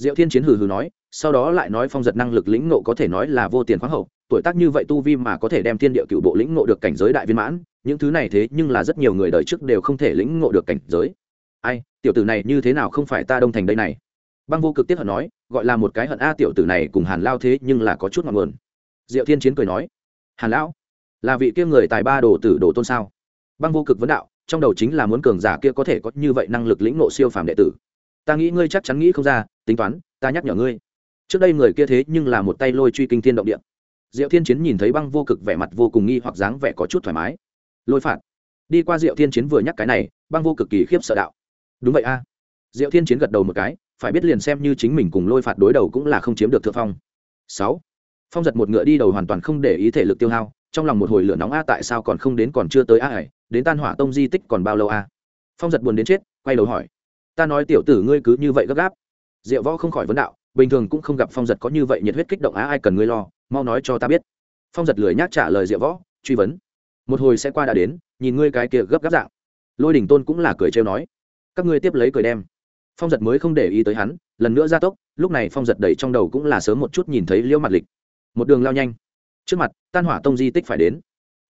diệu thiên chiến hừ hừ nói, sau đó lại nói phong giật năng lực lĩnh nộ có thể nói là vô tiền khoáng hậu, tuổi tác như vậy tu vi mà có thể đem thiên địa cựu bộ lĩnh nộ được cảnh giới đại viên mãn, những thứ này thế nhưng là rất nhiều người đời trước đều không thể lĩnh ngộ được cảnh giới. Ai, tiểu tử này như thế nào không phải ta đông thành đây này? Băng vô cực tiết hận nói, gọi là một cái hận a tiểu tử này cùng hàn lao thế nhưng là có chút ngọn nguồn. Diệu thiên chiến cười nói, hàn lão, là vị kia người tài ba đồ tử đồ tôn sao? Băng vô cực vấn đạo, trong đầu chính là muốn cường giả kia có thể có như vậy năng lực lĩnh ngộ siêu phàm đệ tử ta nghĩ ngươi chắc chắn nghĩ không ra, tính toán, ta nhắc nhở ngươi. Trước đây người kia thế nhưng là một tay lôi truy kinh thiên động địa. Diệu thiên chiến nhìn thấy băng vô cực vẻ mặt vô cùng nghi hoặc dáng vẻ có chút thoải mái. Lôi phạt. Đi qua diệu thiên chiến vừa nhắc cái này, băng vô cực kỳ khiếp sợ đạo. Đúng vậy a. Diệu thiên chiến gật đầu một cái, phải biết liền xem như chính mình cùng lôi phạt đối đầu cũng là không chiếm được thượng phong. Sáu. Phong giật một ngựa đi đầu hoàn toàn không để ý thể lực tiêu hao, trong lòng một hồi lửa nóng a, tại sao còn không đến còn chưa tới a ải đến tan hỏa tông di tích còn bao lâu a? Phong giật buồn đến chết, quay đầu hỏi ta nói tiểu tử ngươi cứ như vậy gấp gáp. Diệu võ không khỏi vấn đạo, bình thường cũng không gặp phong giật có như vậy nhiệt huyết kích động á, ai cần ngươi lo, mau nói cho ta biết. Phong giật lười nhác trả lời diệu võ, truy vấn. Một hồi sẽ qua đã đến, nhìn ngươi cái kia gấp gáp dạng. Lôi đình tôn cũng là cười trêu nói. Các ngươi tiếp lấy cười đem. Phong giật mới không để ý tới hắn, lần nữa ra tốc, lúc này phong giật đẩy trong đầu cũng là sớm một chút nhìn thấy liễu mặt lịch. Một đường lao nhanh. Trước mặt, tan hỏa tông di tích phải đến.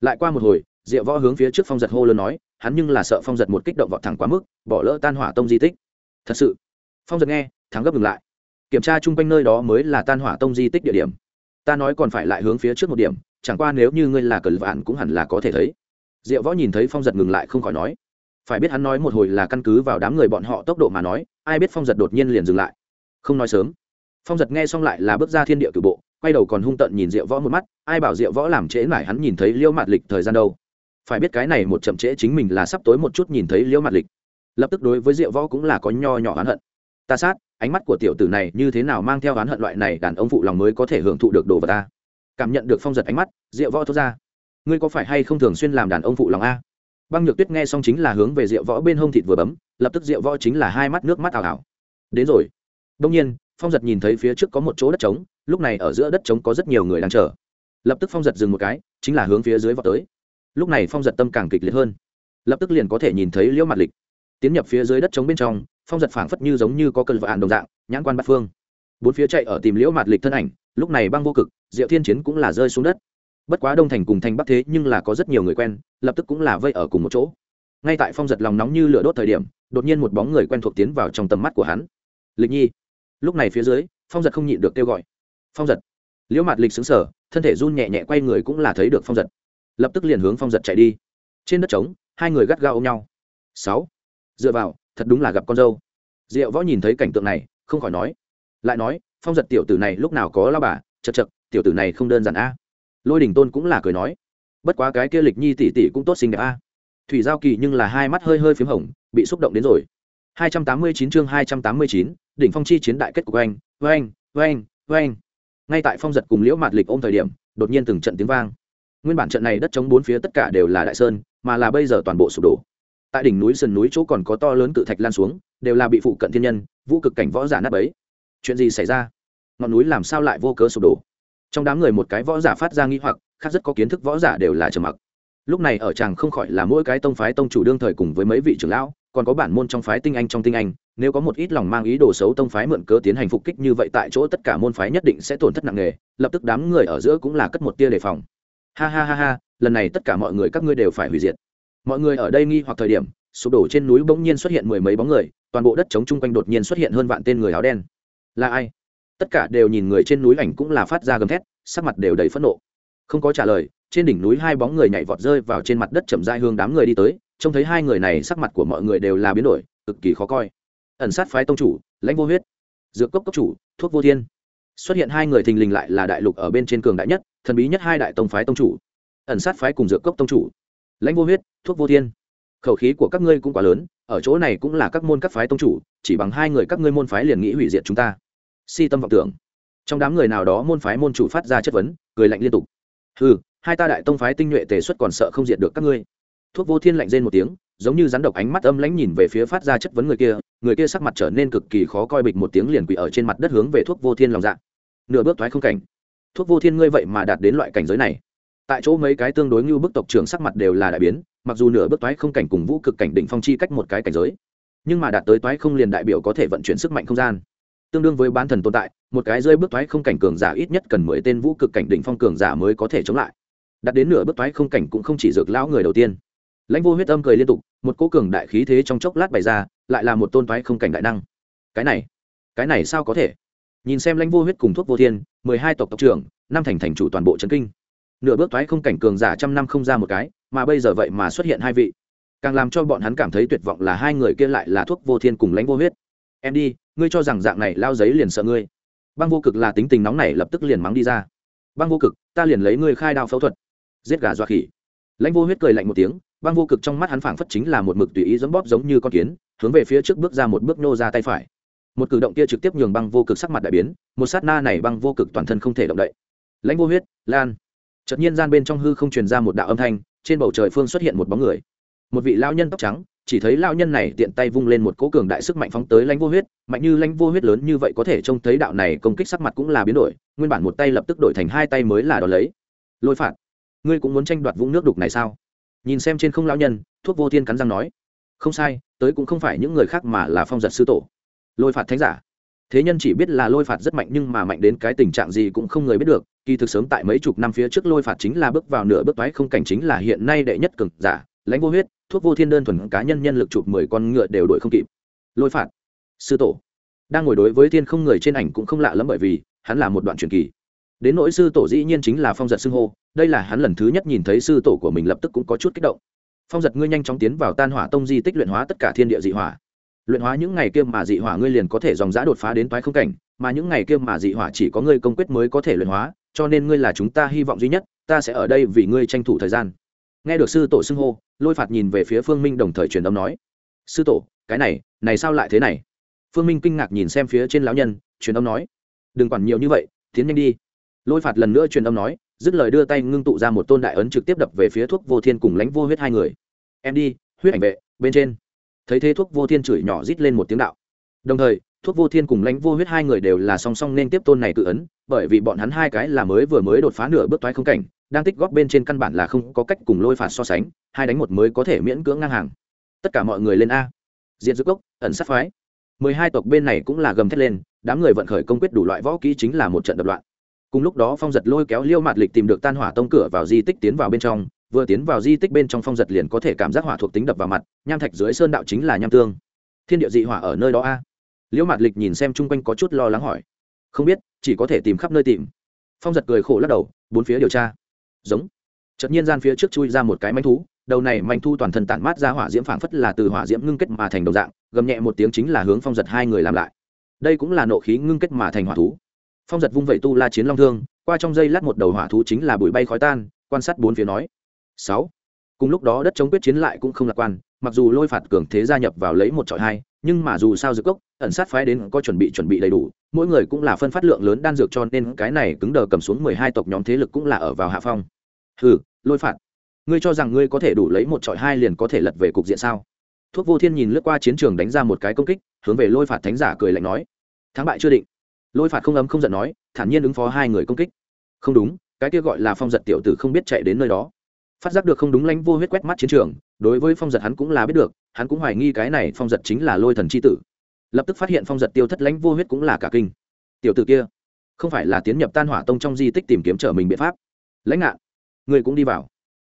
Lại qua một hồi diệu võ hướng phía trước phong giật hô lớn nói, hắn nhưng là sợ phong giật một kích động vọt thẳng quá mức, bỏ lỡ tan hỏa tông di tích. Thật sự. Phong giật nghe, thắng gấp ngừng lại. Kiểm tra chung quanh nơi đó mới là tan hỏa tông di tích địa điểm. Ta nói còn phải lại hướng phía trước một điểm, chẳng qua nếu như ngươi là cờ vạn cũng hẳn là có thể thấy. Diệu võ nhìn thấy phong giật ngừng lại không khỏi nói. Phải biết hắn nói một hồi là căn cứ vào đám người bọn họ tốc độ mà nói, ai biết phong giật đột nhiên liền dừng lại. Không nói sớm. Phong giật nghe xong lại là bước ra thiên địa cử bộ, quay đầu còn hung tợn nhìn diệu võ một mắt, ai bảo diệu võ làm trễ mải hắn nhìn thấy liêu mạt lịch thời gian đâu phải biết cái này một chậm trễ chính mình là sắp tối một chút nhìn thấy liễu mặt lịch. Lập tức đối với diệu võ cũng là có nho nhỏ oán hận. Ta sát, ánh mắt của tiểu tử này như thế nào mang theo oán hận loại này đàn ông phụ lòng mới có thể hưởng thụ được đồ vật ta? Cảm nhận được phong giật ánh mắt, diệu võ thốt ra. Ngươi có phải hay không thường xuyên làm đàn ông phụ lòng a? Băng nhược tuyết nghe xong chính là hướng về diệu võ bên hông thịt vừa bấm, lập tức diệu võ chính là hai mắt nước mắt ảo ảo. Đến rồi. Đông nhiên, phong giật nhìn thấy phía trước có một chỗ đất trống, lúc này ở giữa đất trống có rất nhiều người đang chờ. Lập tức phong giật dừng một cái, chính là hướng phía dưới vào tới lúc này phong giật tâm càng kịch liệt hơn lập tức liền có thể nhìn thấy liễu mặt lịch tiến nhập phía dưới đất trống bên trong phong giật phảng phất như giống như có cơn vạn đồng dạng nhãn quan bát phương bốn phía chạy ở tìm liễu mặt lịch thân ảnh lúc này băng vô cực diệu thiên chiến cũng là rơi xuống đất bất quá đông thành cùng thành bắc thế nhưng là có rất nhiều người quen lập tức cũng là vây ở cùng một chỗ ngay tại phong giật lòng nóng như lửa đốt thời điểm đột nhiên một bóng người quen thuộc tiến vào trong tầm mắt của hắn lịch nhi lúc này phía dưới phong giật không nhịn được kêu gọi phong giật liễu mặt lịch xứng sở thân thể run nhẹ nhẹ quay người cũng là thấy được phong giật lập tức liền hướng phong giật chạy đi. Trên đất trống hai người gắt gao ôm nhau. Sáu. Dựa vào thật đúng là gặp con dâu. Diệu võ nhìn thấy cảnh tượng này không khỏi nói. Lại nói phong giật tiểu tử này lúc nào có lao bà chật chật tiểu tử này không đơn giản a. Lôi đình tôn cũng là cười nói. Bất quá cái kia lịch nhi tỷ tỷ cũng tốt xinh đẹp a. Thủy giao kỳ nhưng là hai mắt hơi hơi p h í m hồng bị xúc động đến rồi. 289 chương 289, đỉnh phong chi chiến đại kết của anh. Oanh oanh oanh. Ngay tại phong giật cùng liễu mạt lịch ôm thời điểm đột nhiên từng trận tiếng vang nguyên bản trận này đất chống bốn phía tất cả đều là đại sơn, mà là bây giờ toàn bộ sụp đổ. Tại đỉnh núi sườn núi chỗ còn có to lớn cự thạch lan xuống, đều là bị phụ cận thiên nhân, vũ cực cảnh võ giả nát ấy chuyện gì xảy ra? Ngọn núi làm sao lại vô cớ sụp đổ? Trong đám người một cái võ giả phát ra nghi hoặc, khác rất có kiến thức võ giả đều là trầm mặc. Lúc này ở chàng không khỏi là mỗi cái tông phái tông chủ đương thời cùng với mấy vị trưởng lão, còn có bản môn trong phái tinh anh trong tinh anh, nếu có một ít lòng mang ý đồ xấu tông phái mượn cớ tiến hành phục kích như vậy tại chỗ tất cả môn phái nhất định sẽ tổn thất nặng nề, lập tức đám người ở giữa cũng là cất một tia đề phòng ha ha ha ha, lần này tất cả mọi người, các ngươi đều phải hủy diệt. Mọi người ở đây nghi hoặc thời điểm, sụp đổ trên núi bỗng nhiên xuất hiện mười mấy bóng người, toàn bộ đất trống chung quanh đột nhiên xuất hiện hơn vạn tên người áo đen. Là ai? Tất cả đều nhìn người trên núi ảnh cũng là phát ra gầm thét, sắc mặt đều đầy phẫn nộ. Không có trả lời, trên đỉnh núi hai bóng người nhảy vọt rơi vào trên mặt đất chậm dai hương đám người đi tới, trông thấy hai người này, sắc mặt của mọi người đều là biến đổi, cực kỳ khó coi. Ẩn sát phái tông chủ, lãnh vô huyết. Dược cốc cốc chủ, thuốc vô thiên xuất hiện hai người thình lình lại là đại lục ở bên trên cường đại nhất, thần bí nhất hai đại tông phái tông chủ. Ẩn sát phái cùng dược cốc tông chủ. Lãnh vô huyết, thuốc vô thiên. Khẩu khí của các ngươi cũng quá lớn, ở chỗ này cũng là các môn các phái tông chủ, chỉ bằng hai người các ngươi môn phái liền nghĩ hủy diệt chúng ta. Si tâm vọng tưởng. Trong đám người nào đó môn phái môn chủ phát ra chất vấn, cười lạnh liên tục. Ừ hai ta đại tông phái tinh nhuệ tề xuất còn sợ không diệt được các ngươi. Thuốc vô thiên lạnh rên một tiếng, giống như rắn độc ánh mắt âm lãnh nhìn về phía phát ra chất vấn người kia người kia sắc mặt trở nên cực kỳ khó coi bịch một tiếng liền quỳ ở trên mặt đất hướng về thuốc vô thiên lòng dạ nửa bước thoái không cảnh. Thuốc vô thiên ngươi vậy mà đạt đến loại cảnh giới này. Tại chỗ mấy cái tương đối như bức tộc trưởng sắc mặt đều là đại biến, mặc dù nửa bước toái không cảnh cùng vũ cực cảnh định phong chi cách một cái cảnh giới, nhưng mà đạt tới toái không liền đại biểu có thể vận chuyển sức mạnh không gian. Tương đương với bán thần tồn tại, một cái rơi bước toái không cảnh cường giả ít nhất cần mười tên vũ cực cảnh định phong cường giả mới có thể chống lại. Đạt đến nửa bước toái không cảnh cũng không chỉ dược lão người đầu tiên. Lãnh vô huyết âm cười liên tục, một cố cường đại khí thế trong chốc lát bày ra, lại là một tôn toái không cảnh đại năng. Cái này cái này sao có thể? Nhìn xem lãnh vô huyết cùng thuốc vô thiên, mười hai tộc tộc trưởng, năm thành thành chủ toàn bộ trấn kinh. Nửa bước thoái không cảnh cường giả trăm năm không ra một cái, mà bây giờ vậy mà xuất hiện hai vị. Càng làm cho bọn hắn cảm thấy tuyệt vọng là hai người kia lại là thuốc vô thiên cùng lãnh vô huyết. Em đi, ngươi cho rằng dạng này lao giấy liền sợ ngươi. Băng vô cực là tính tình nóng này lập tức liền mắng đi ra. Băng vô cực, ta liền lấy ngươi khai đao phẫu thuật. Giết gà dọa khỉ. Lãnh vô huyết cười lạnh một tiếng, băng vô cực trong mắt hắn phảng phất chính là một mực tùy ý dẫm bóp giống như con kiến, hướng về phía trước bước ra một bước nô ra tay phải một cử động kia trực tiếp nhường băng vô cực sắc mặt đại biến, một sát na này băng vô cực toàn thân không thể động đậy. Lãnh vô huyết, lan. Chợt nhiên gian bên trong hư không truyền ra một đạo âm thanh, trên bầu trời phương xuất hiện một bóng người. Một vị lao nhân tóc trắng, chỉ thấy lao nhân này tiện tay vung lên một cỗ cường đại sức mạnh phóng tới lãnh vô huyết, mạnh như lãnh vô huyết lớn như vậy có thể trông thấy đạo này công kích sắc mặt cũng là biến đổi, nguyên bản một tay lập tức đổi thành hai tay mới là đ ó lấy. Lôi phạt, ngươi cũng muốn tranh đoạt vũng nước đục này sao? Nhìn xem trên không lão nhân, thuốc vô thiên cắn răng nói. Không sai, tới cũng không phải những người khác mà là phong giật sư tổ lôi phạt thánh giả. Thế nhân chỉ biết là lôi phạt rất mạnh nhưng mà mạnh đến cái tình trạng gì cũng không người biết được, kỳ thực sớm tại mấy chục năm phía trước lôi phạt chính là bước vào nửa bước toái không cảnh chính là hiện nay đệ nhất cực giả, lãnh vô huyết, thuốc vô thiên đơn thuần cá nhân nhân lực chụp mười con ngựa đều đổi không kịp. Lôi phạt. Sư tổ. Đang ngồi đối với thiên không người trên ảnh cũng không lạ lắm bởi vì, hắn là một đoạn truyền kỳ. Đến nỗi sư tổ dĩ nhiên chính là phong giật xưng hô, đây là hắn lần thứ nhất nhìn thấy sư tổ của mình lập tức cũng có chút kích động. Phong giật ngươi nhanh chóng tiến vào tan hỏa tông di tích luyện hóa tất cả thiên địa dị hỏa luyện hóa những ngày kia mà dị hỏa ngươi liền có thể dòng giã đột phá đến toái không cảnh, mà những ngày kia mà dị hỏa chỉ có ngươi công quyết mới có thể luyện hóa, cho nên ngươi là chúng ta hy vọng duy nhất, ta sẽ ở đây vì ngươi tranh thủ thời gian. Nghe được sư tổ xưng hô, lôi phạt nhìn về phía phương minh đồng thời truyền âm nói, sư tổ, cái này này sao lại thế này? Phương minh kinh ngạc nhìn xem phía trên lão nhân, truyền âm nói, đừng quản nhiều như vậy, tiến nhanh đi. Lôi phạt lần nữa truyền âm nói, dứt lời đưa tay ngưng tụ ra một tôn đại ấn trực tiếp đập về phía thuốc vô thiên cùng lãnh vô huyết hai người. Em đi, huyết ảnh vệ, bên trên thấy thế thuốc vô thiên chửi nhỏ rít lên một tiếng đạo. Đồng thời, thuốc vô thiên cùng lãnh vô huyết hai người đều là song song nên tiếp tôn này tự ấn, bởi vì bọn hắn hai cái là mới vừa mới đột phá nửa bước toái không cảnh, đang tích góp bên trên căn bản là không có cách cùng lôi phạt so sánh, hai đánh một mới có thể miễn cưỡng ngang hàng. Tất cả mọi người lên a. Diện dứt gốc ẩn sát phái. Mười hai tộc bên này cũng là gầm thét lên, đám người vận khởi công quyết đủ loại võ kỹ chính là một trận đập loạn. Cùng lúc đó phong giật lôi kéo liêu mạt lịch tìm được tan hỏa tông cửa vào di tích tiến vào bên trong vừa tiến vào di tích bên trong phong giật liền có thể cảm giác hỏa thuộc tính đập vào mặt, nham thạch dưới sơn đạo chính là nham tương. Thiên địa dị hỏa ở nơi đó a? Liễu mạt lịch nhìn xem chung quanh có chút lo lắng hỏi. Không biết, chỉ có thể tìm khắp nơi tìm. Phong giật cười khổ lắc đầu, bốn phía điều tra. Giống. Chợt nhiên gian phía trước chui ra một cái manh thú, đầu này manh thu toàn thân tản mát ra hỏa diễm phảng phất là từ hỏa diễm ngưng kết mà thành đồng dạng, gầm nhẹ một tiếng chính là hướng phong giật hai người làm lại. Đây cũng là nộ khí ngưng kết mà thành hỏa thú. Phong giật vung vẩy tu la chiến long thương, qua trong dây lát một đầu hỏa thú chính là bụi bay khói tan, quan sát bốn phía nói sáu. Cùng lúc đó đất chống quyết chiến lại cũng không lạc quan, mặc dù lôi phạt cường thế gia nhập vào lấy một trọi hai, nhưng mà dù sao dược cốc, ẩn sát phái đến có chuẩn bị chuẩn bị đầy đủ, mỗi người cũng là phân phát lượng lớn đan dược cho nên cái này cứng đờ cầm xuống mười hai tộc nhóm thế lực cũng là ở vào hạ phong. Hừ, lôi phạt. Ngươi cho rằng ngươi có thể đủ lấy một trọi hai liền có thể lật về cục diện sao? Thuốc vô thiên nhìn lướt qua chiến trường đánh ra một cái công kích, hướng về lôi phạt thánh giả cười lạnh nói. Thắng bại chưa định. Lôi phạt không ấm không giận nói, thản nhiên ứng phó hai người công kích. Không đúng, cái kia gọi là phong giật tiểu tử không biết chạy đến nơi đó phát giác được không đúng lãnh vô huyết quét mắt chiến trường, đối với phong giật hắn cũng là biết được, hắn cũng hoài nghi cái này phong giật chính là lôi thần c h i tử. Lập tức phát hiện phong giật tiêu thất lãnh vô huyết cũng là cả kinh. Tiểu tử kia, không phải là tiến nhập tan hỏa tông trong di tích tìm kiếm trở mình biện pháp. Lãnh ngạn, người cũng đi vào.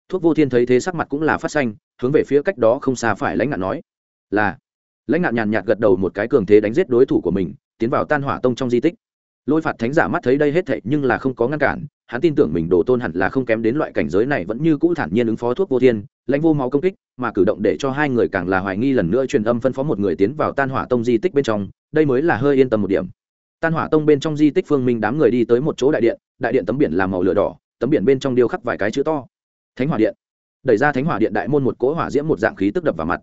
Thuốc vô thiên thấy thế sắc mặt cũng là phát xanh, hướng về phía cách đó không xa phải lãnh ngạn nói. Là, lãnh ngạn nhàn nhạt gật đầu một cái cường thế đánh giết đối thủ của mình, tiến vào tan hỏa tông trong di tích lôi phạt thánh giả mắt thấy đây hết thệ nhưng là không có ngăn cản, hắn tin tưởng mình đồ tôn hẳn là không kém đến loại cảnh giới này vẫn như cũ thản nhiên ứng phó thuốc vô thiên, lãnh vô máu công kích, mà cử động để cho hai người càng là hoài nghi lần nữa truyền âm phân phó một người tiến vào tan hỏa tông di tích bên trong, đây mới là hơi yên tâm một điểm. Tan hỏa tông bên trong di tích phương minh đám người đi tới một chỗ đại điện đại điện tấm biển làm màu lửa đỏ, tấm biển bên trong điêu khắc vài cái chữ to. Thánh hỏa điện. Đẩy ra thánh hỏa điện đại môn một cỗ hỏa diễm một dạng khí tức đập vào mặt.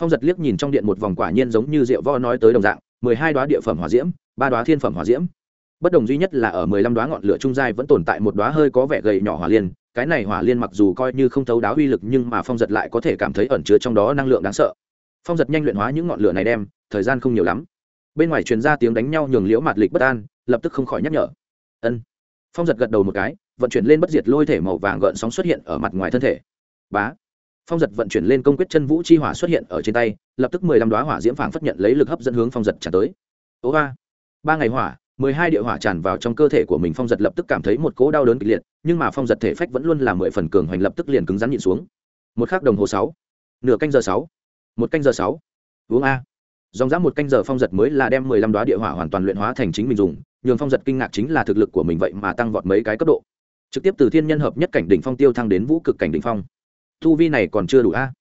Phong giật liếc nhìn trong điện một vòng quả nhiên giống như rượu vo nói tới đồng dạng, mười hai đoá địa phẩm hỏa diễm, ba đoá thiên phẩm hỏa diễm bất đồng duy nhất là ở mười lăm đoá ngọn lửa trung giai vẫn tồn tại một đoá hơi có vẻ gầy nhỏ hỏa liên, cái này hỏa liên mặc dù coi như không thấu đáo uy lực nhưng mà phong giật lại có thể cảm thấy ẩn chứa trong đó năng lượng đáng sợ. Phong giật nhanh luyện hóa những ngọn lửa này đem, thời gian không nhiều lắm. Bên ngoài truyền ra tiếng đánh nhau nhường liễu mạt lịch bất an, lập tức không khỏi nhắc nhở. Ân. Phong giật gật đầu một cái, vận chuyển lên bất diệt lôi thể màu vàng gợn sóng xuất hiện ở mặt ngoài thân thể. Bá. Phong giật vận chuyển lên công quyết chân vũ chi hỏa xuất hiện ở trên tay, lập tức mười lăm đoá hỏa diễm phảng phất nhận lấy lực hấp dẫn hướng phong giật trả tới. Ố ba. Ba ngày hỏa mười hai địa hỏa tràn vào trong cơ thể của mình, phong giật lập tức cảm thấy một cỗ đau đớn kịch liệt, nhưng mà phong giật thể phách vẫn luôn là mười phần cường hoành, lập tức liền cứng rắn nhịn xuống. Một khắc đồng hồ sáu, nửa canh giờ sáu, một canh giờ sáu, uống a. Dòng dã một canh giờ phong giật mới là đem mười lăm đoá địa hỏa hoàn toàn luyện hóa thành chính mình dùng, nhường phong giật kinh ngạc chính là thực lực của mình vậy mà tăng vọt mấy cái cấp độ. Trực tiếp từ thiên nhân hợp nhất cảnh đỉnh phong tiêu thăng đến vũ cực cảnh đỉnh phong. Thu vi này còn chưa đủ a.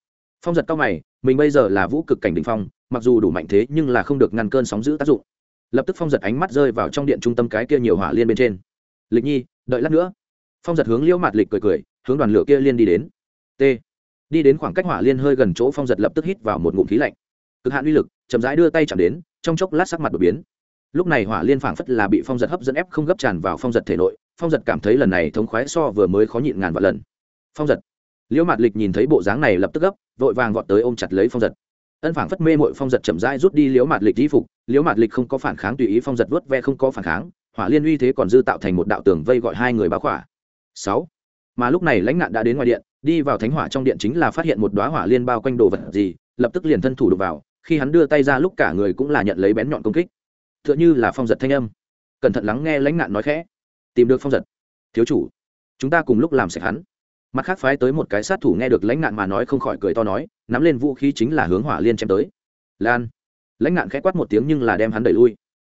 Phong giật cao mày, mình bây giờ là vũ cực cảnh đỉnh phong, mặc dù đủ mạnh thế nhưng là không được ngăn cơn sóng giữ tác dụng lập tức phong giật ánh mắt rơi vào trong điện trung tâm cái kia nhiều hỏa liên bên trên. Lịch nhi, đợi lát nữa. Phong giật hướng liễu mạt lịch cười cười, hướng đoàn lửa kia liên đi đến. T. Đi đến khoảng cách hỏa liên hơi gần chỗ, phong giật lập tức hít vào một ngụm khí lạnh. Cực hạn uy lực, chậm rãi đưa tay chạm đến, trong chốc lát sắc mặt đột biến. Lúc này hỏa liên phảng phất là bị phong giật hấp dẫn ép không gấp tràn vào phong giật thể nội, phong giật cảm thấy lần này thống khoái so vừa mới khó nhịn ngàn vạn lần. Phong giật. Liễu mạt lịch nhìn thấy bộ dáng này lập tức gấp, vội vàng vọt tới ôm chặt lấy phong giật ân phảng phất mê mội phong giật chậm rãi rút đi liếu mạt lịch di phục liếu mạt lịch không có phản kháng tùy ý phong giật vớt ve không có phản kháng, hỏa liên uy thế còn dư tạo thành một đạo tường vây gọi hai người báo khỏa. Sáu. Mà lúc này lãnh nạn đã đến ngoài điện, đi vào thánh hỏa trong điện chính là phát hiện một đoá hỏa liên bao quanh đồ vật gì, lập tức liền thân thủ đục vào, khi hắn đưa tay ra lúc cả người cũng là nhận lấy bén nhọn công kích. T h ư ợ n h ư là phong giật thanh âm. Cẩn thận lắng nghe lãnh nạn nói khẽ. Tìm được phong giật. Thiếu chủ, chúng ta cùng lúc làm sạch hắn mặt khác phái tới một cái sát thủ nghe được lãnh nạn mà nói không khỏi cười to nói, nắm lên vũ khí chính là hướng hỏa liên chém tới. Lan. Lãnh nạn khẽ quát một tiếng nhưng là đem hắn đẩy lui.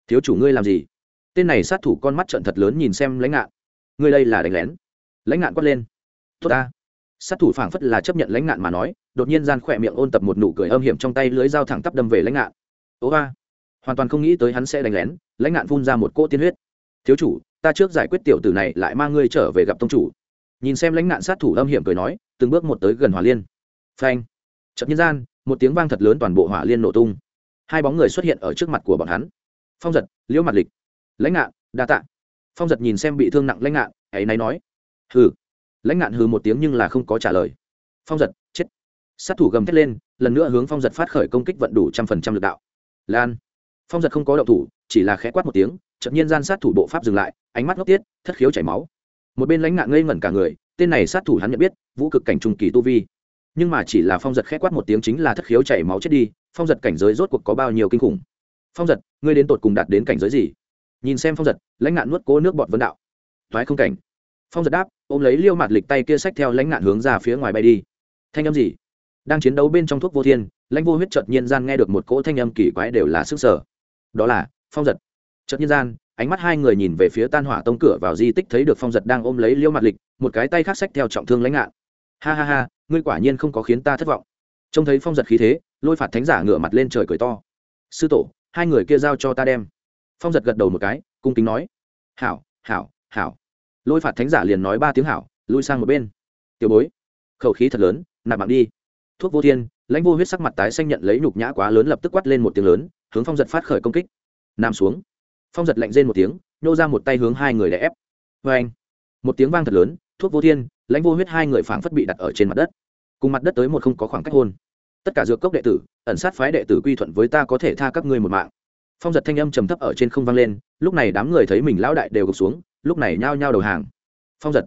Thiếu chủ ngươi làm gì? Tên này sát thủ con mắt trận thật lớn nhìn xem lãnh nạn. Ngươi đây là đánh lén. Lãnh nạn quát lên. Tốt ta. Sát thủ phảng phất là chấp nhận lãnh nạn mà nói, đột nhiên gian khỏe miệng ôn tập một nụ cười âm hiểm trong tay lưới dao thẳng tắp đâm về lãnh nạn. Ố ba. Hoàn toàn không nghĩ tới hắn sẽ đánh lén, lãnh nạn phun ra một cỗ tiên huyết. Thiếu chủ, ta trước giải quyết tiểu tử này lại mang ngươi trở về gặp tông chủ nhìn xem lãnh nạn sát thủ âm hiểm cười nói từng bước một tới gần hỏa liên. Phanh. Chậm nhân gian một tiếng vang thật lớn toàn bộ hỏa liên nổ tung. Hai bóng người xuất hiện ở trước mặt của bọn hắn. Phong giật liễu mặt lịch. Lãnh nạn đa tạ. Phong giật nhìn xem bị thương nặng lãnh nạn, ấy náy nói. Hừ. Lãnh nạn hừ một tiếng nhưng là không có trả lời. Phong giật chết. Sát thủ gầm thét lên lần nữa hướng phong giật phát khởi công kích vận đủ trăm phần trăm lực đạo. Lan. Phong giật không có động thủ chỉ là khẽ quát một tiếng chậm nhiên gian sát thủ bộ pháp dừng lại ánh mắt ngốc tiết thất khiếu chảy máu một bên lãnh ngạn ngây ngẩn cả người, tên này sát thủ hắn nhận biết, vũ cực cảnh trung kỳ tu vi. Nhưng mà chỉ là phong giật khẽ quát một tiếng chính là thất khiếu chảy máu chết đi, phong giật cảnh giới rốt cuộc có bao nhiêu kinh khủng? Phong giật, ngươi đến tột cùng đạt đến cảnh giới gì? Nhìn xem phong giật, lãnh ngạn nuốt cố nước bọt vấn đạo. Thoái không cảnh. Phong giật đáp, ôm lấy liêu mặt lịch tay kia sách theo lãnh ngạn hướng ra phía ngoài bay đi. Thanh âm gì? Đang chiến đấu bên trong thuốc vô thiên, lãnh vô huyết chợt nhiên gian nghe được một cỗ thanh âm kỳ quái đều là sức sở. Đó là, phong giật. Chợt nhiên gian ánh mắt hai người nhìn về phía tan hỏa tông cửa vào di tích thấy được phong giật đang ôm lấy liêu mặt lịch, một cái tay khác sách theo trọng thương lãnh ngạn. Ha ha ha, ngươi quả nhiên không có khiến ta thất vọng. Trông thấy phong giật khí thế, lôi phạt thánh giả ngửa mặt lên trời cười to. Sư tổ, hai người kia giao cho ta đem. Phong giật gật đầu một cái, cung kính nói. Hảo hảo hảo. Lôi phạt thánh giả liền nói ba tiếng hảo, lui sang một bên. Tiểu bối, khẩu khí thật lớn, nạp mạng đi. Thuốc vô thiên, lãnh vô huyết sắc mặt tái xanh nhận lấy nhục nhã quá lớn lập tức quát lên một tiếng lớn, hướng phong giật phát khởi công kích. Nằm xuống phong giật lạnh rên một tiếng nhô ra một tay hướng hai người để ép. Vê anh, một tiếng vang thật lớn, thuốc vô thiên, lãnh vô huyết hai người phảng phất bị đặt ở trên mặt đất. Cùng mặt đất tới một không có khoảng cách hôn. Tất cả dược cốc đệ tử, ẩn sát phái đệ tử quy thuận với ta có thể tha các ngươi một mạng. Phong giật thanh âm trầm thấp ở trên không vang lên, lúc này đám người thấy mình lão đại đều gục xuống, lúc này nhao nhao đầu hàng. Phong giật,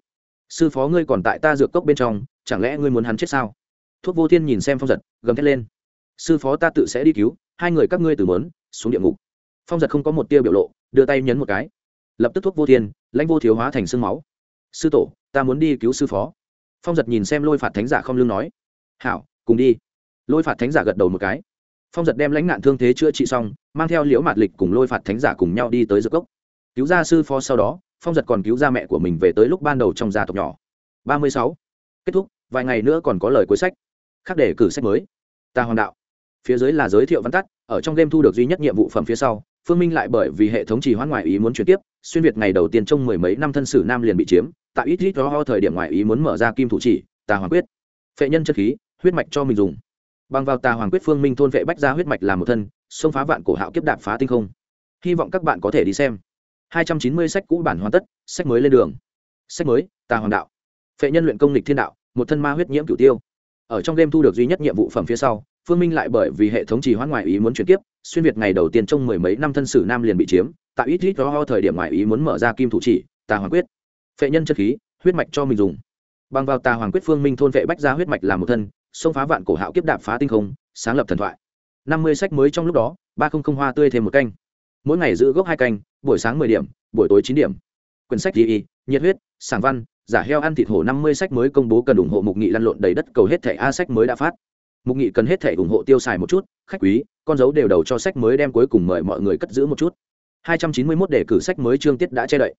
sư phó ngươi còn tại ta dược cốc bên trong, chẳng lẽ ngươi muốn hắn chết sao? Thuốc vô thiên nhìn xem phong giật, gầm thét lên. Sư phó ta tự sẽ đi cứu, hai người các ngươi từ mớn, xuống địa ngục. Phong giật không có một tia biểu lộ đưa tay nhấn một cái. Lập tức thuốc vô thiên, lãnh vô thiếu hóa thành sương máu. Sư tổ, ta muốn đi cứu sư phó. Phong giật nhìn xem lôi phạt thánh giả không lương nói. Hảo, cùng đi. Lôi phạt thánh giả gật đầu một cái. Phong giật đem lãnh nạn thương thế chữa trị xong, mang theo liễu mạt lịch cùng lôi phạt thánh giả cùng nhau đi tới dược cốc cứu ra sư phó sau đó, phong giật còn cứu ra mẹ của mình về tới lúc ban đầu trong gia tộc nhỏ. Ba mươi sáu. Kết thúc, vài ngày nữa còn có lời cuối sách. Khác để cử sách mới. Ta hoàng đạo phía dưới là giới thiệu văn tắt, ở trong game thu được duy nhất nhiệm vụ phẩm phía sau, phương minh lại bởi vì hệ thống chỉ hoãn ngoại ý muốn chuyển tiếp, xuyên việt ngày đầu tiên trong mười mấy năm thân sử nam liền bị chiếm, tại ít ít đó thời điểm ngoại ý muốn mở ra kim thủ chỉ, tà hoàng quyết. Phệ nhân chất khí, huyết mạch cho mình dùng. Bằng vào tà hoàng quyết phương minh thôn vệ bách ra huyết mạch làm một thân, xông phá vạn cổ hạo kiếp đạp phá tinh không. Hy vọng các bạn có thể đi xem. 290 sách cũ bản hoàn tất, sách mới lên đường. Sách mới, tà hoàng đạo. Phệ nhân luyện công lịch thiên đạo, một thân ma huyết nhiễm cửu tiêu. Ở trong game thu được duy nhất nhiệm vụ phẩm phía sau phương minh lại bởi vì hệ thống trì hoãn ngoại ý muốn chuyển tiếp xuyên việt ngày đầu tiên trong mười mấy năm thân sử nam liền bị chiếm, tại ít ít ho thời điểm ngoại ý muốn mở ra kim thủ chỉ, tà hoàng quyết. Phệ nhân chất khí, huyết mạch cho mình dùng. Bằng vào tà hoàng quyết phương minh thôn vệ bách ra huyết mạch làm một thân, xông phá vạn cổ hạo kiếp đạp phá tinh không, sáng lập thần thoại. Năm mươi sách mới trong lúc đó, ba không không hoa tươi thêm một canh. Mỗi ngày giữ gốc hai canh, buổi sáng mười điểm, buổi tối chín điểm. Quyển sách di nhiệt huyết, sảng văn, giả heo ăn thịt hổ năm mươi sách mới công bố cần ủng hộ mục nghị lăn lộn đầy đất cầu hết thẻ a sách mới đã phát mục nghị cần hết thể ủng hộ tiêu xài một chút, khách quý, con dấu đều đầu cho sách mới đem cuối cùng mời mọi người cất giữ một chút. Hai trăm chín mươi 291 đề cử sách mới chương tiết đã che đậy.